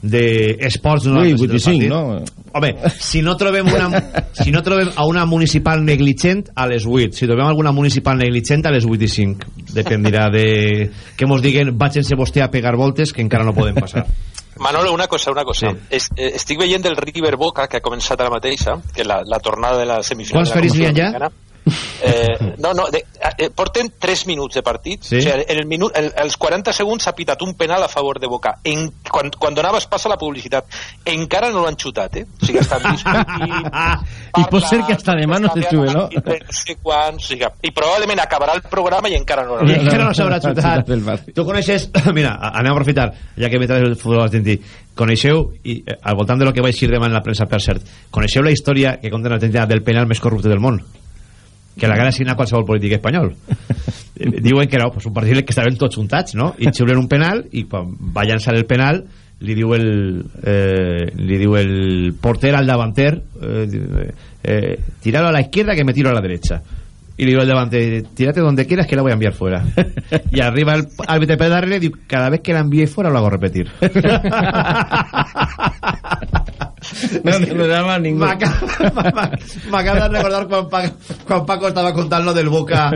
d'Esports Ui, 85, no? home, si no trobem una si no trobem a una municipal negligent a les 8, si trobem alguna municipal negligent a les 8 i 5 dependirà de que mos diguen vagin-se vostè a pegar voltes que encara no poden passar Manolo, una cosa, una cosa. Sí. Es, eh, estic veient el River Boca, que ha començat ara mateixa, que la, la tornada de la semifinal... Quants de la ferits n'hi ha ja? Eh, no, no, de, eh, porten 3 minuts de partit. Sí. O sigui, en el minut, el, els 40 segons s'ha pitat un penal a favor de Boca. En, quan, quan donaves pas a la publicitat. Encara no l'han xutat, eh? O sigui, estan discutint... I pot ser que hasta demà no se xue, no? No sé quants, o sigui, I probablement acabarà el programa i encara no encara no s'haurà xutat. Tu coneixes... Mira, anem a aprofitar, ja que metes el futbol argentí. Coneixeu, i eh, al voltant de lo que vaig dir demà en la premsa, per cert, coneixeu la història que conten l'Argentina del penal més corrupte del món? Que la gana signar qualsevol polític espanyol. Diuen que no, pues un partit que estaven tots juntats, no? I xiulen un penal i quan va llançar el penal li diu el, eh, li diu el porter al davanter eh, eh, tiralo a la izquierda que me tiro a la derecha y le digo al delante, tírate donde quieras que la voy a enviar fuera. y arriba el árbitro de darle cada vez que la envíe fuera lo hago repetir. No le daba ningún. M'acaba de recordar quan Paco, quan Paco estava contant lo del Boca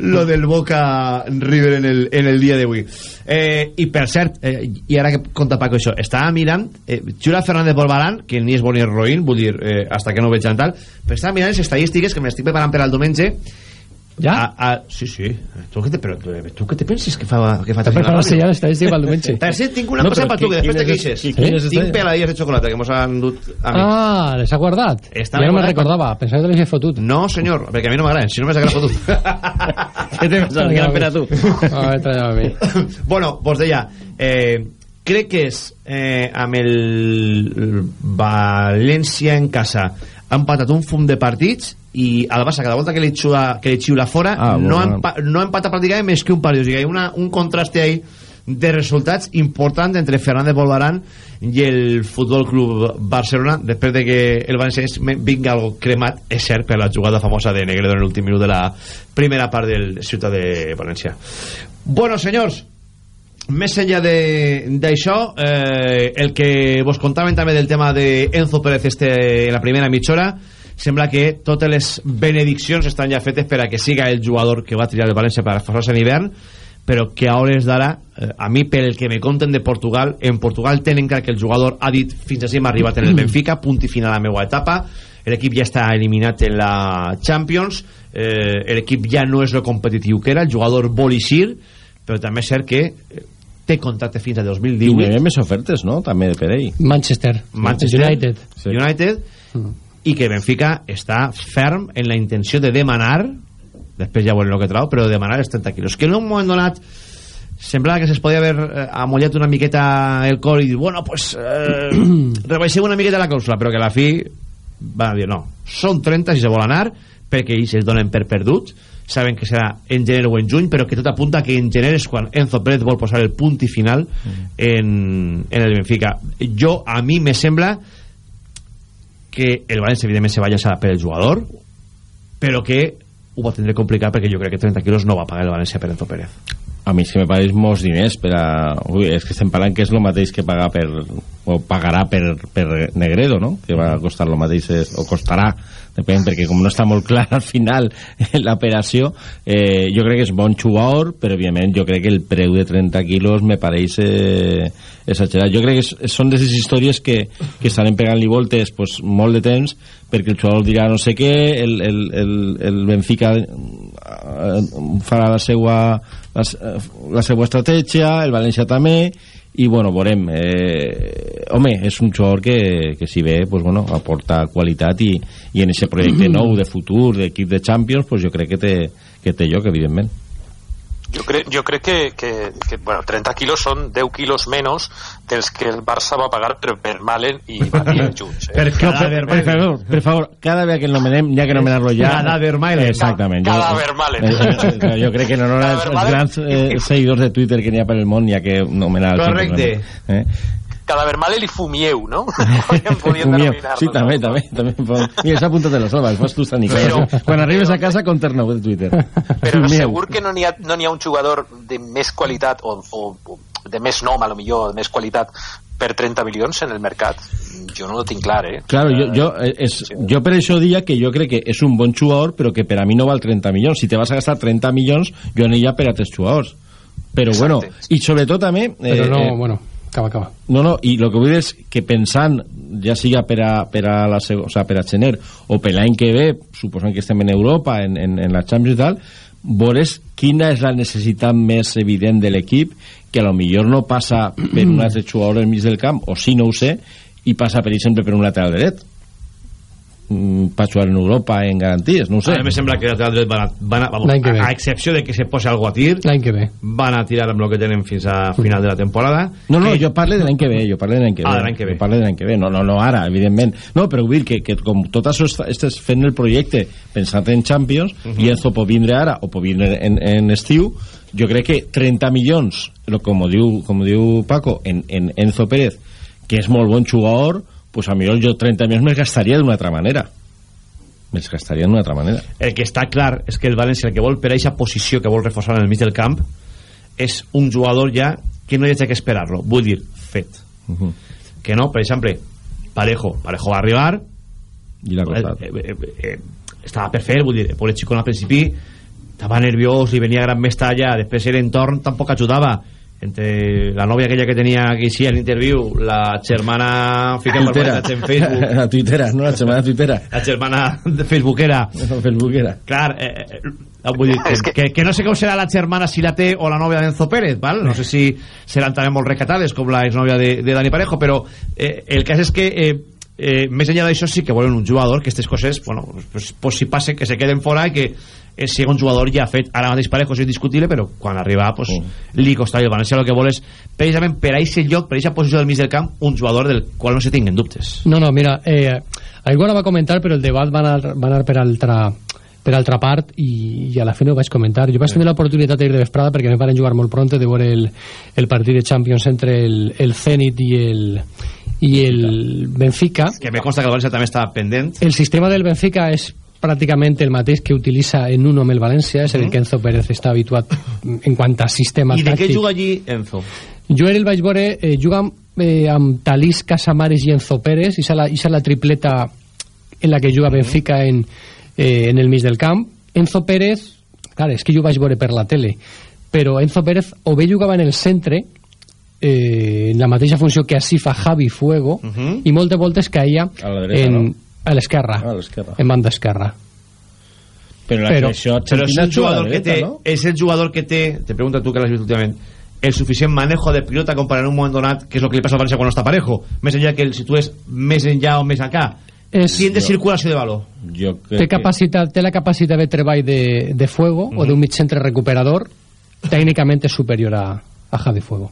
lo del Boca River en el, en el dia d'avui eh, i per cert, eh, i ara que conta Paco això, estava mirant eh, Jura Fernández Bolbarán, que ni és bon ni és roïn vull dir, eh, hasta que no ho veig tant però estava mirant les estadístiques que m'estic preparant per al diumenge ja? A, a, sí, sí. Tu què te, però, tu què te penses que fa, que fa Està preparant-se ja l'estadística pel diumenge. Per cert, tinc una No, cosa per tu, que després te queixes. quines Tinc peladilles de xocolata que mos han dut a mi. Ah, les ha guardat. Està ja no guardat. recordava, pensava que les havia fotut. No, senyor, perquè a mi no m'agraden, si no m'has agradat fotut. Què te pensava, que eren per a tu? Veure, tralla a mi. bueno, vos deia, eh, crec que és eh, amb el València en casa ha empatat un fum de partits i al Barça cada volta que li xiula, que li xiula fora Ah, no, bueno. empa, no empata pràcticament més que un partit o sigui, hi ha una, un contraste ahí de resultats important entre Fernández Bolvarán i el Futbol Club Barcelona després de que el València vinga algo cremat, és cert, per la jugada famosa de Negredo en l'últim minut de la primera part del Ciutat de València Bueno, senyors més enllà de- d'això eh, el que vos contaven també del tema de Enzo Pérez este, en la primera mitja hora sembla que totes les benediccions estan ja fetes per a que siga el jugador que va triar el València per reforçar-se en hivern però que a hores d'ara eh, a mi pel que me conten de Portugal en Portugal tenen clar que el jugador ha dit fins així m'ha arribat en el Benfica punt i final a la meva etapa l'equip ja està eliminat en la Champions eh, l'equip ja no és lo competitiu que era el jugador vol eixir però també és cert que eh, té contracte fins a I n'hi 2018 havia més ofertes, no? També per ell. Manchester. Manchester United. sí. United i que Benfica està ferm en la intenció de demanar després ja veurem el que trau però de demanar els 30 quilos que en un moment donat semblava que se'ls podia haver eh, amollat una miqueta el cor i dir bueno pues eh, rebaixem una miqueta la clàusula però que a la fi van dir no són 30 si se vol anar perquè ells es donen per perdut saben que serà en gener o en juny però que tot apunta que en gener és quan Enzo Pérez vol posar el punt i final en, en el Benfica. Jo a mi me sembla que el València evidentment se va llançar per el jugador però que ho va tindre complicat perquè jo crec que 30 quilos no va pagar el València per Enzo Pérez A mi se me pareix molts diners per a... Ui, és que estem parlant que és el mateix que pagar per... o pagarà per, per Negredo, no? Que va costar el mateix, és- o costarà, depèn, perquè com no està molt clar al final l'operació, eh, jo crec que és bon jugador, però evidentment jo crec que el preu de 30 quilos me pareix eh, exagerat. Jo crec que és, són d'aquestes històries que, que estarem pegant-li voltes pues, molt de temps, perquè el jugador dirà no sé què, el, el, el, el Benfica eh, farà la seva la, la seva estratègia, el València també i bueno, veurem eh, home, és un jugador que, que si bé pues, bueno, aporta qualitat i, i en aquest projecte nou de futur d'equip de Champions pues, jo crec que té, que té lloc evidentment Jo crec, jo crec que, que, que bueno, 30 quilos són 10 quilos menys dels que el Barça va pagar per Vermaelen i Matías junts. Eh? Per No, per, per, favor, per favor, cada vegada que el nomenem, ja que nomenar-lo ja... Cadáver Mailen. Exactament. Cadáver Mailen. Eh, eh, jo crec que en honor als, als grans eh, seguidors de Twitter que n'hi ha per el món, ha que nomenar... Correcte. Eh? Cadáver i Fumieu, no? podien, podien Fumieu. denominar-lo, Sí, no? també, també. també. Mira, s'ha apuntat de la salva, fas tu, Sani. Però- Quan arribes a casa, conterna-ho de Twitter. Però Fumieu. segur que no n'hi ha, no ha un jugador de més qualitat o, o, o de més nom, a lo millor, de més qualitat per 30 milions en el mercat. Jo no ho tinc clar, eh? Claro, jo, jo, eh, és, jo per això dia que jo crec que és un bon jugador, però que per a mi no val 30 milions. Si te vas a gastar 30 milions, jo aniria per a tres jugadors. Però bueno, i sobretot també... Però no, eh, bueno, acaba, acaba. No, no, i el que vull dir és que pensant, ja siga per a, per a, la, o sea, per a gener o per l'any que ve, suposant que estem en Europa, en, en, en la Champions i tal, veuràs quina és la necessitat més evident de l'equip, que a lo millor no passa per un altre jugador mig del camp, o si no ho sé, i passa, per exemple, per un lateral dret mm, per jugar en Europa en garanties, no ho sé. A mi me sembla que el lateral dret van a, van a, vamos, que ve. a, a excepció de que se posi algo a tir, L'any que ve. van a tirar amb el que tenen fins a final de la temporada. No, no, jo parlo de l'any que ve, jo parlo de l'any que ve. Ah, de l'any que ve. Jo parlo de l'any que ve, no, no, no ara, evidentment. No, però vull dir que, que com tot això està- estàs fent el projecte pensant en Champions, Mhm. i Enzo pot vindre ara o pot vindre en, en estiu, jo crec que 30 milions, lo, com, diu, com diu Paco, en, en Enzo Pérez, que és molt bon jugador, pues a millor jo 30 milions me'ls gastaria d'una altra manera. Me'ls gastaria d'una altra manera. El que està clar és que el València el que vol per a aquesta posició que vol reforçar en el mig del camp és un jugador ja que no hi ha que esperar-lo, vull dir, fet. Uh -huh. Que no, per exemple, Parejo, Parejo va arribar I l'ha costat. eh, eh, eh, eh, estava per fer, vull dir, el xico al principi estava nerviós, li venia gran mestalla després l'entorn tampoc ajudava entre la nòvia aquella que tenia que hi en l'interviu, la germana fiquem Tuitera. barbaritats en Facebook la tuitera, no la germana tuitera. la germana de facebookera La facebookera. clar, eh, eh, vull dir que, que, que no sé com serà la germana si la té o la nòvia d'Enzo Pérez val? no sé si seran també molt recatades com la exnòvia de, de Dani Parejo però eh, el cas és que eh, eh, més enllà d'això sí que volen un jugador que aquestes coses, bueno, pues, pues si passe que se queden fora i que sigui un jugador ja fet, ara mateix Parejo és indiscutible però quan arriba pues, li costarà el València el que vol és precisament per a aquest lloc, per a aquesta posició del mig del camp un jugador del qual no se tinguen dubtes. No, no, mira, eh, algú ara va comentar, però el debat va anar, va anar per altra per altra part i, i a la fi no ho vaig comentar. Jo vaig tenir l'oportunitat d'ir de vesprada perquè me van jugar molt pronto de veure el, el partit de Champions entre el, el Zenit i el, i el Benfica. Que me consta que el València també està pendent. El sistema del Benfica és pràcticament el mateix que utilitza en un home el València és a dir, que Enzo Pérez està habituat en quant a sistema i de què tàctic juga allí Enzo? jo el vaig veure eh, juga amb, eh, amb Talís, Casamares i Enzo Pérez i la, ixa la tripleta en la que juga Benfica en, eh, en el mig del camp Enzo Pérez clar, és que jo vaig veure per la tele però Enzo Pérez o bé jugava en el centre eh, en la mateixa funció que així fa Javi Fuego Mhm. i moltes voltes caia A la dreta, en, no? A l'esquerra. A l'esquerra. en banda esquerra. Però la Però- selecció però és el jugador juga que té no? és el jugador que té te pregunto tu que l'has vist últimament el suficient manejo de pilota com per en un moment donat que és el que li passa al València quan no està parejo més enllà que el situes més enllà o més acá És- tiene circulació de valor jo té, capacitat, té la capacitat de treball de, de fuego o d'un mig centre recuperador tècnicament és superior a, a Javi Fuego.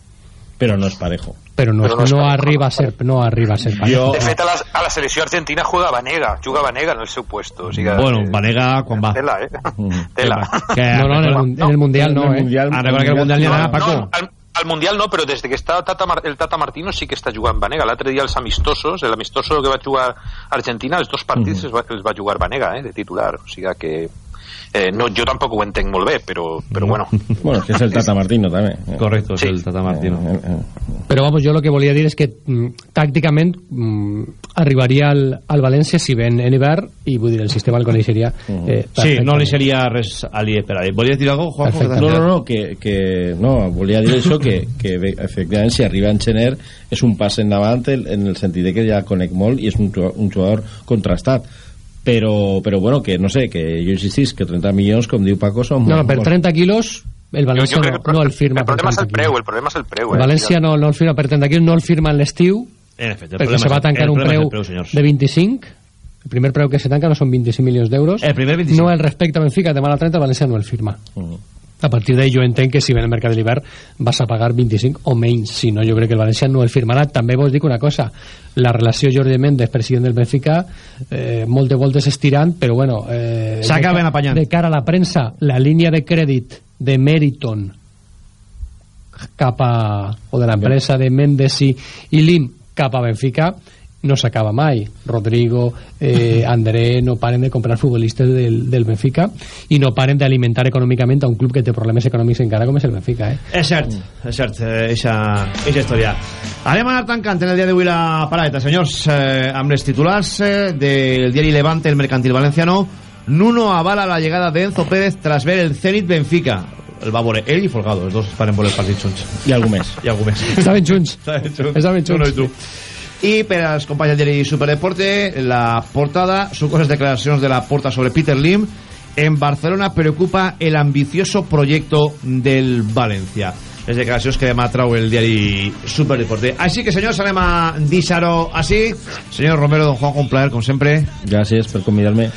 Però no és parejo però no, Però no no, arriba a ser no arriba a ser parejo. De fet, a la, a la selecció argentina juega Vanega, juga Vanega en el seu puesto. O sigui, bueno, Vanega quan va Tela, eh? Tela. que, no, no, en el, en el Mundial no, eh? ah, recorda que el Mundial anava Paco No, al, al Mundial no, però des de que està Tata Mar el Tata Martino sí que està jugant Vanega. L'altre dia els amistosos, l'amistoso que va jugar Argentina, els dos partits els, va, els va jugar Vanega, eh, de titular. O sigui que... Eh, no, jo tampoc ho entenc molt bé, però, però bueno. bueno, que és el Tata Martino també. Correcto, és el Tata Martino. Però vamos, jo lo que volia dir és que mm, tàcticament mm, arribaria al, al València si ven en hivern i vull dir, el sistema el coneixeria eh, sí, no li seria res aliè per ahí volies dir alguna cosa, Juanjo? no, no, no, que, que no, volia dir això que, que efectivament si arriba en gener és un pas endavant en el sentit de que ja conec molt i és un, un jugador contrastat però, però bueno, que no sé, que jo insistís que 30 milions, com diu Paco, són no, no, per molt- 30 quilos el València Jo- jo crec no, no el firma el problema és 30 el preu, el problema és el preu. el Eh? València no, no el firma per 30 quilos no el firma en l'estiu en efecte, el perquè se va tancar un preu, preu, senyors. de 25 el primer preu que se tanca no són 25 milions d'euros el primer 25 no el respecte a Benfica demà a la 30 el València no el firma a partir d'ahí jo entenc que si ven el mercat de l'hivern vas a pagar 25 o menys. Si no jo crec que el València no el firmarà. També vos dic una cosa. La relació Jordi Méndez president del Benfica eh, molt de voltes estirant però bueno eh, S'acaben de apanyant. de cara a la premsa la línia de crèdit de Meriton cap a, o de l'empresa de Mendes i, i Lim cap a Benfica no s'acaba mai Rodrigo, eh, André no paren de comprar futbolistes del, del Benfica i no paren d'alimentar econòmicament a un club que té problemes econòmics encara com és el Benfica eh? És cert, és cert, eh, eixa, eixa història. Anem a anar tancant en el dia d'avui la paradeta, senyors, eh, amb les titulars eh, del diari Levante, el Mercantil Valenciano. Nuno avala la llegada de Enzo Pérez tras ver el Zenit Benfica. El va veure ell i Folgado, els dos paren veure el partit junts. I algú més. I algú més. Estaven junts. Estaven junts. Estaven junts. Uno i tu. I per als companys del diari Superdeporte, la portada son cosas declaracions de la porta sobre Peter Lim. En Barcelona preocupa el ambicioso proyecto del Valencia. Les declaracions que demà trau el diari Superdeporte. Així que, senyors, anem a deixar-ho així. Senyor Romero, don Juan, un plaer, com sempre. Gràcies per convidar-me.